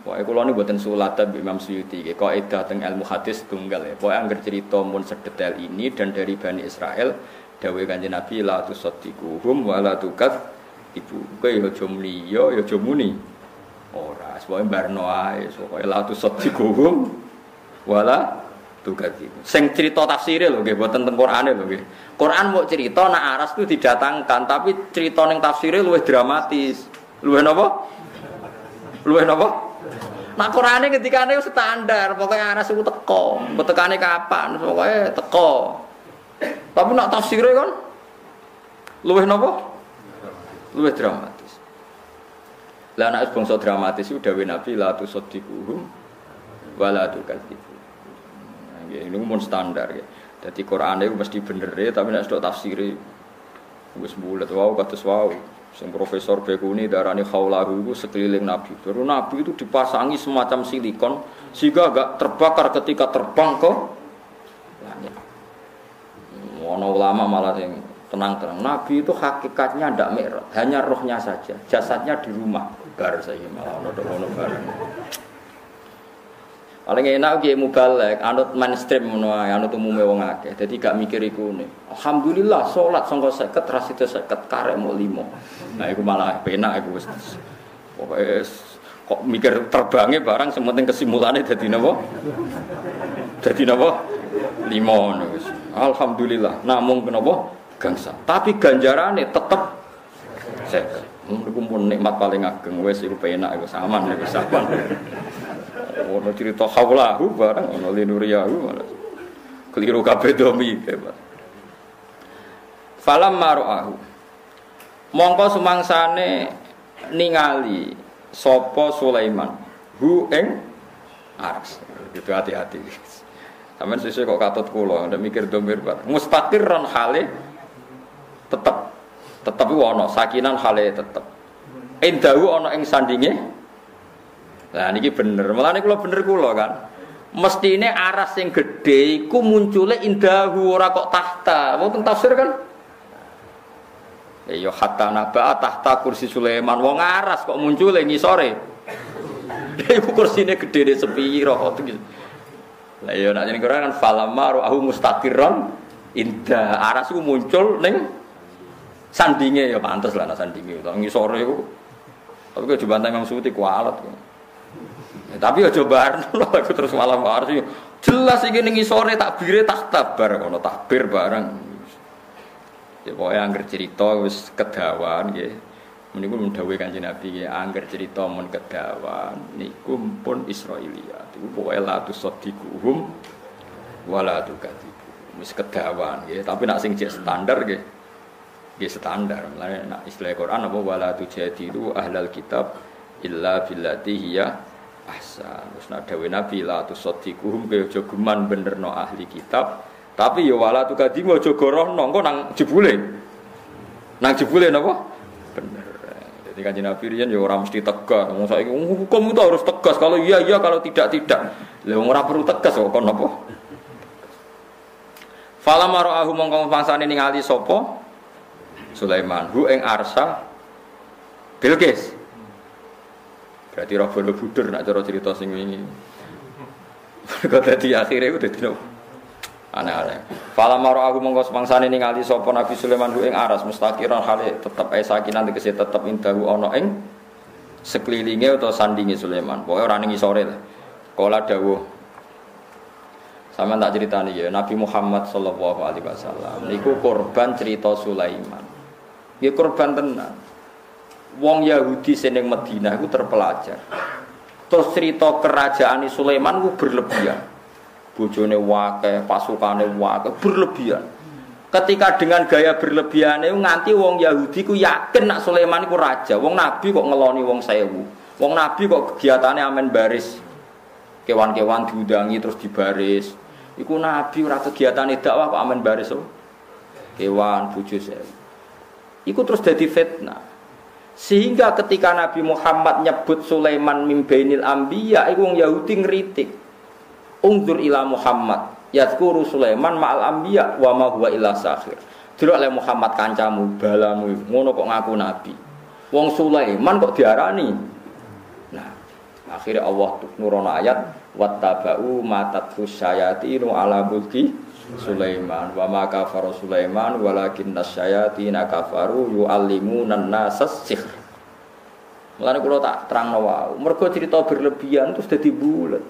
Kalau ini buatan sulatan Imam Suyuti. Kau edah teng ilmu hadis tunggal ya. Pokoknya angger cerita mun sedetail ini dan dari bani Israel, dawe kanjeng Nabi la tu sadiquhum wa la tukat ibu. Kau yo jomli yo yo jomuni. Ora, pokoknya barno ae. Pokoknya la tu sadiquhum wa la tukat ibu. Sing cerita tafsirnya loh, gak buatan teng Qur'ane loh, Quran mau cerita nak aras itu didatangkan, tapi cerita neng tafsirnya luwih dramatis. Luwih napa? Luwih napa? Nah Qur'ane ketika ini standar, pokoknya anak suku teko, betekane kapan, pokoknya teko. Tapi nak tafsirnya kan, luweh nopo, luweh dramatis. Lah anak bangsa dramatis itu dawe Nabi la tu sadiquhum wala tu kadzibu. Nah, ini pun standar ya. Jadi Quran itu mesti bener ya, tapi nak sudah tafsiri, wis bulat wow kados wow. Sing Profesor Bekuni darani khaulahu itu sekeliling Nabi. Baru Nabi itu dipasangi semacam silikon sehingga agak terbakar ketika terbang ke langit. Ono ulama malah yang tenang-tenang. Nabi itu hakikatnya tidak merah, hanya rohnya saja. Jasadnya di rumah. Bar saya malah ono ono barang. Paling enak ki mubalek, anut mainstream ae, anut umume wong akeh. Dadi gak mikir iku ne. Alhamdulillah salat sangka 50 ras itu 50 karek mau 5. Nah iku malah penak iku wis. Pokoke kok mikir terbangnya barang sementing kesimpulannya? Dadi napa? 5 ngono wis. Alhamdulillah. Namung kenapa? Gangsa. Tapi ganjarane tetep 50. Iku pun nikmat paling ageng. Wis iku penak iku saman iku saman. Ono cerita haulahu barang ono linuriyahu keliru kabeh domi falam maru'ahu. Mongko sumangsane ningali sopo Sulaiman? Hu ing aras itu hati-hati. Sampeyan sesuk kok katut kula ndak mikir domir banget mustaqirran hale tetep tetep ono sakinan hale tetep Indahu ono ing sandinge Nah niki bener. Malah kalau bener kula kan. Mesti ini aras yang gede ku munculnya indahu ora kok tahta. Mau tafsir kan? Ya hatta naba tahta kursi Sulaiman. Wong aras kok ngisore. Iku kursine gede de sepiro kok gitu. Lah yo nak jeneng kan falama ru'ahu mustaqirran indah aras ku muncul ning sandinge ya pantes lah nak sandinge. Ngisore iku. Tapi kok dibantah Imam Suti kualat. Ya, tapi aja barno aku terus malah harus jelas iki ning isore takbire tak tabar kono takbir bareng. Ya pokoke angger cerita wis kedawan nggih. Meniku mendhawuhi Kanjeng Nabi nggih angger cerita mun kedawan niku pun Israiliyat. Iku pokoke la tusaddiquhum wala tukadibu. Wis kedawan nggih, tapi nak sing standar nggih nggih standar. Mulane nak istilah Quran apa wala tujadilu ahlal kitab illa billati hiya ahsan. Terus nak dawe Nabi la tusaddiquhum kaya aja geman benerno ahli kitab, tapi ya wala tu kadi aja gorohno engko nang jebule. Nang jebule napa? Bener. Jadi kan Nabi Rian ya orang mesti tegas. Ngomong saya hukum itu harus tegas. Kalau iya iya, kalau tidak tidak. Lah orang perlu tegas kok kon apa? Fala mara'ahu mongko pangsane ningali sapa? Sulaiman. Hu ing arsa Bilqis. Berarti bodo budur nak cara cerita sing wingi. Kok dadi akhire ku dadi aneh-aneh. Fala maro aku mongko semangsane ningali sapa Nabi Sulaiman ing aras mustaqiran hale tetep ae sakinan tegese tetep indahu ana ing sekelilinge atau sandingi Sulaiman. Pokoke ora ning isore lah. Kala dawuh sama tak ceritani ya Nabi Muhammad Shallallahu Alaihi Wasallam niku korban cerita Sulaiman. Ya korban tenan. Wong Yahudi seneng Medina itu terpelajar. Terus cerita kerajaan Sulaiman itu berlebihan. Bojone wake, pasukane wake, berlebihan. Ketika dengan gaya berlebihan itu nganti wong Yahudi ku yakin nak Sulaiman itu raja. Wong Nabi kok ngeloni wong sewu. Wong Nabi kok kegiatannya amen baris. Kewan-kewan diundangi terus dibaris. Iku Nabi ora kegiatane dakwah kok amen baris. Oh. Kewan bojo sewu. Iku terus jadi fitnah. Sehingga ketika Nabi Muhammad nyebut Sulaiman mimbainil ambiya iku wong Yahudi ngritik. Ungdur ila Muhammad yadhkuru Sulaiman ma'al ambiya wa ma huwa illa sakhir. Delok le Muhammad kancamu, balamu, ngono kok ngaku nabi. Wong Sulaiman kok diarani. Nah, akhirnya Allah nurono ayat wattaba'u matat syayatinu ala mulki Sulaiman wa ma kafara Sulaiman walakin nasyayatina kafaru yu'allimuna nasas sihr. Mulane kula tak terangno wae. Mergo cerita berlebihan terus dadi bulet.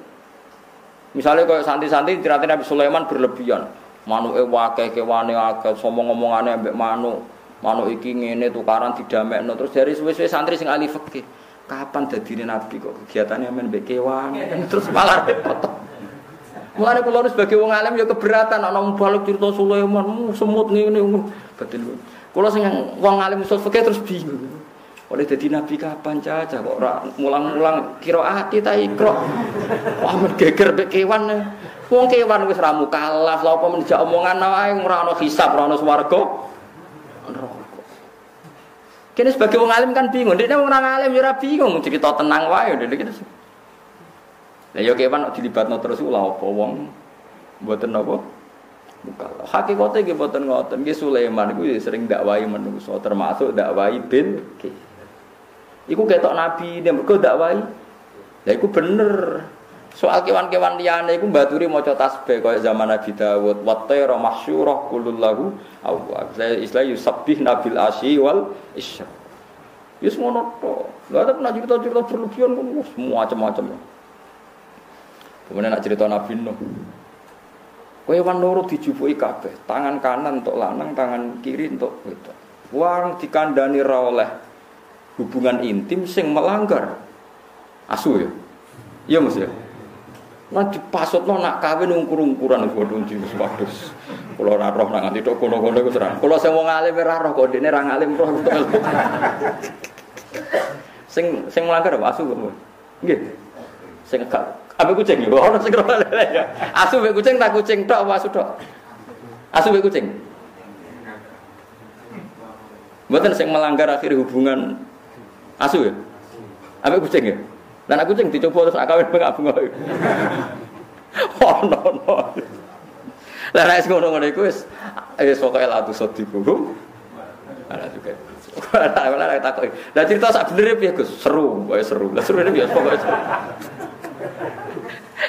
Misalnya kayak santi-santi cerita Nabi Sulaiman berlebihan. Manuke wakeh kewane akeh somong ngomongane ambek manuk. Manuk iki ngene tukaran didamekno terus dari suwe-suwe santri sing ahli fikih. Kapan dadine nabi kok kegiatannya men mbek kewan terus malah repot. Mulane kula sebagai wong alim ya keberatan ana balik cerita Sulaiman semut ngene betul. Kula sing wong alim usul fikih terus bingung. Oleh dadi nabi kapan caca kok ora mulang-mulang ati ta ikra. Wah men geger mek kewan. Wong kewan wis ra mukalaf, lha apa menjak omongan wae ora ana hisab, ora ana swarga. Kene sebagai wong alim kan bingung, dia wong alim ya ora bingung cerita tenang wae dene. Lah ya kewan dilibatno terus ulah apa wong mboten napa mukallaf. Hakikate nggih mboten ngoten. Nggih Sulaiman iku ya sering dakwahi menungso termasuk dakwahi bin Iku ketok nabi dia mergo dakwahi. Lah iku bener. Soal kewan-kewan liyane iku mbaturi maca tasbih kaya zaman Nabi Dawud. Wa tayra mahsyurah kullu lahu awwab. Saya istilah yusabbih nabil asyi wal isya. Wis ngono to. Lah ada pernah cerita-cerita berlebihan semua macam-macam. Kemudian nak cerita Nabi Nuh. Kowe wan loro dijupuki kabeh, tangan kanan untuk lanang, tangan kiri untuk wedok. Wong dikandani ra oleh hubungan intim sing melanggar asu ya. Iya Mas ya. Nah dipasutno nak kawin ungkur-ungkuran bodho jinis wadus. Kula ora roh nang nganti tok kono-kono iku terang. Kula sing wong alim ora roh kok dene ra ngalim roh. sing sing melanggar apa asu kok. Nggih. Sing gak Abe kucing yo, ono sing ya. Asu be kucing tak kucing tok apa asu tok? Asu be kucing. Mboten sing melanggar akhir hubungan asu ya. Abe kucing ya. Dan aku kucing dicoba terus akawin bengak bunga. Ono ono. Lah nek ngono-ngono iku wis wis pokoke la tu sodiku. Juga. Lah takut. Lah cerita sak bener piye Gus? Seru, wae seru. Lah seru ini biasa pokoke seru.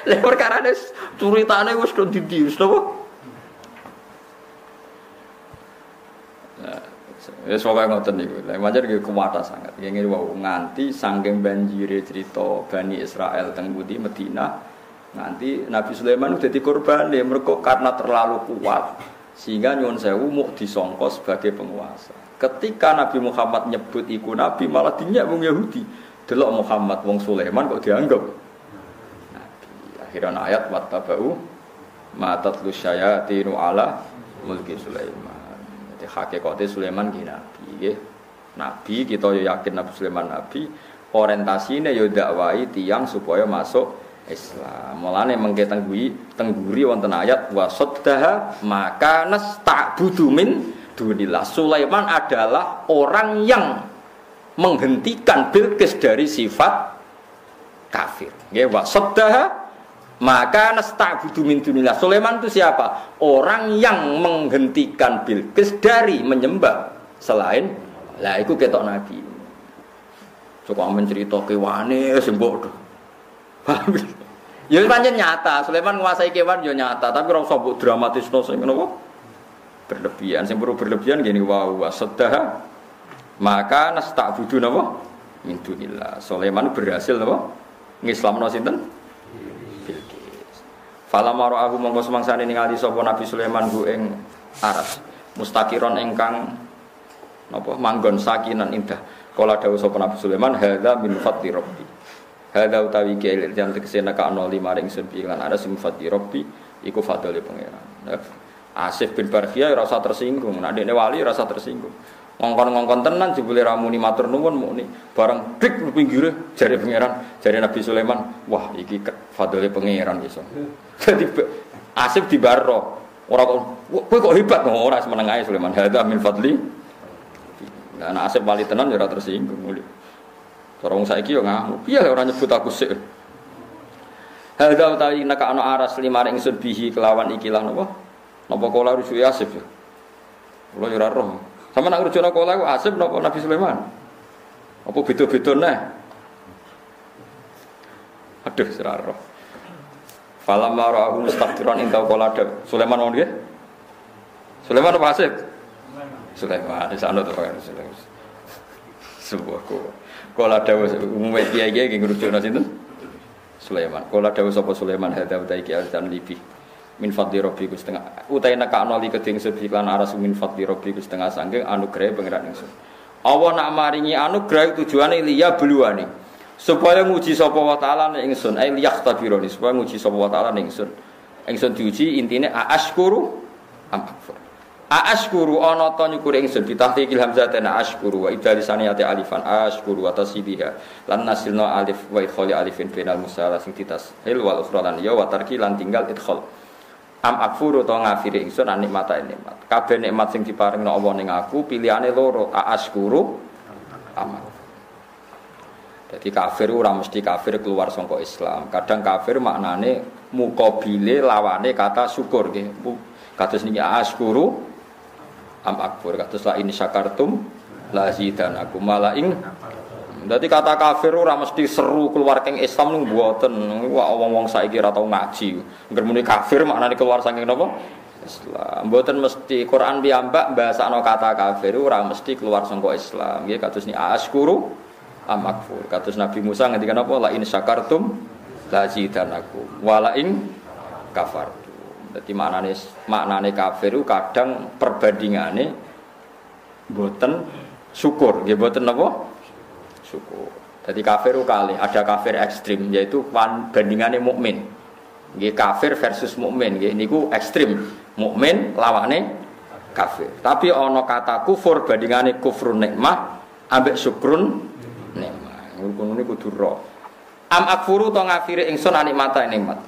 Lah perkara ne ceritane wis do didi, wis napa? Ya soalnya ngoten niku. Lah pancen nggih kuwata sangat. Nggih wau nganti saking banjire cerita Bani Israel teng Budi Medina nganti Nabi Sulaiman udah korban ya mereka karena terlalu kuat sehingga nyuwun sewu mau disongko sebagai penguasa. Ketika Nabi Muhammad nyebut iku Nabi malah dinyak wong Yahudi. Delok Muhammad wong Sulaiman kok dianggap akhiran ayat wattaba'u matat lu syayatinu ala mulki Sulaiman. Jadi hakikatnya Sulaiman ki nabi nggih. Nabi kita yakin Nabi Sulaiman nabi, orientasinya yo dakwai tiang supaya masuk Islam. Mulane mengke tengguri tengguri wonten ayat wasoddaha maka nas ta'budu min dunillah. Sulaiman adalah orang yang menghentikan Bilqis dari sifat kafir. Nggih wa saddaha maka nasta'budu min dunillah. Sulaiman itu siapa? Orang yang menghentikan Bilqis dari menyembah selain lah itu ketok nabi. Cukup mencerita kewane sembok. Ya pancen nyata, Sulaiman menguasai kewan ya nyata, tapi ora usah mbok dramatisno sing ngono berlebihan. Sing perlu berlebihan gini wa wa sedah maka nasta'budu napa min dunillah. Sulaiman berhasil napa ngislamno sinten? Bilqis. Fala mara'ahu monggo semangsane ningali sapa Nabi Sulaiman ku ing aras. Mustaqiron ingkang napa manggon sakinan indah. Kala dawuh sapa Nabi Sulaiman hadza min fadli rabbi. Hadza utawi kiai jam tegese nekakno lima ring sun lan ada sing fadli rabbi iku fadli pangeran. Asif bin Barkhia rasa tersinggung, nak dekne wali rasa tersinggung. Ngongkon-ngongkon tenan jebule ramuni matur nuwun mukni. Bareng dik pinggire jari pangeran, jari Nabi Sulaiman, wah iki fadli pangeran iso. Dadi Asif di baro. Ora kok kok hebat ora semeneng ae Sulaiman. Hadza min fadli. Nah, Asif wali tenan ya tersinggung. Cara wong saiki yo ngamuk. Piye ora nyebut aku sik. Hadza utawi aras lima ingsun bihi kelawan ikilah napa? Napa kula rujuk Asif ya? Kula yo ora roh. Sama nak rujuk kula ku Asif napa Nabi Sulaiman? Apa beda-beda neh? Aduh, ora roh. Falam marahu mustaqdiran inta qala Sulaiman mau nggih? Sulaiman apa Asif? Sulaiman, sana tuh Sulaiman. Sebuah kok. Kala dawuh umume kiai-kiai nggih ngrujukna sinten? Sulaiman. Kala dawuh sapa Sulaiman hadza utai ki azan libi. Min fadli rabbiku setengah utai nekakno li keding sedhi lan aras min fadli rabbiku setengah sanggeng anugerah pangeran ingsun. Allah nak maringi anugerah tujuane liya beluani. Supaya nguji sapa wa taala ning ingsun, ai liyahtabironi supaya nguji sapa wa taala ning ingsun. Ingsun diuji intine a ashkuru am akfur. Aashkuru ana ta nyukuri ingsun bitahqiqil hamzatana ashkuru wa idari saniyati alifan ashkuru wa tasbiha lan nasilna alif wa idkhali alifin bainal musala sing ditas hil wal ukhra ya wa tarki lan tinggal idkhal am akfuru ta ngafiri ingsun an nikmata nikmat kabeh nikmat sing diparingno Allah ning aku pilihane loro aashkuru am jadi kafir ora mesti kafir keluar sangka Islam kadang kafir maknane mukabile lawane kata syukur nggih kados niki ashkuru am akfur kados la ini syakartum la aku malaing Jadi kata kafir ora mesti seru keluar keng Islam ning mboten. Wah wong-wong saiki ora tau ngaji. Ngger muni kafir maknane keluar saking napa? Islam. Mboten mesti Quran piyambak bahasano kata kafir ora mesti keluar saka Islam. Nggih kados ni askuru am akfur. Kados Nabi Musa ngendikan apa? La in syakartum la zidanakum. Wala ing kafar. Jadi maknane maknane kafir kadang perbandingane boten syukur, nggih boten napa? Syukur. Jadi kafir kali ada kafir ekstrim yaitu bandingannya mukmin. Nggih kafir versus mukmin nggih niku ekstrim. Mukmin lawane kafir. Tapi ono kata kufur bandingane kufrun nikmah ambek syukrun. Ngono niku kudu Am akfuru to ngafiri ingsun anikmata nikmat.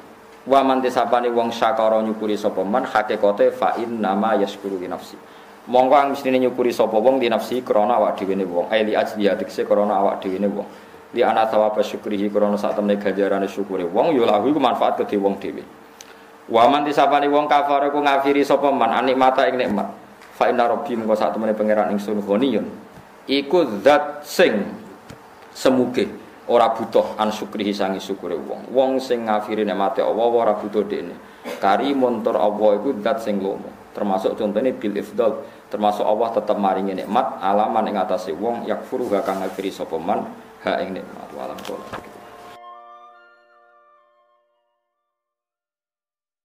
Wa man tisapani wong syakara nyukuri sapa man hakikate fa nama yashkuru li nafsi. Monggo ang mestine nyukuri sapa wong di nafsi krana awak dhewe ne wong. Ai li ajli atikse krana awak dhewe ne wong. Li ana thawaba syukrihi krana sak temne ganjarane syukure wong ya lahu iku manfaat kedhe wong dhewe. Wa man tisapani wong kafir ku ngafiri sapa man anikmata ing nikmat. Fa inna rabbi mengko sak temene pangeran ingsun ghaniyun. Iku zat sing semuge ora butuh an syukrihi sangi syukure wong. Wong sing ngafiri nikmate Allah ora butuh dekne. Karimun tur Allah iku zat sing lomo. Termasuk contohnya bil ifdal, termasuk Allah tetap maringi nikmat alaman ing atase wong yakfuru kang ngafiri sapa man ha ing nikmat walam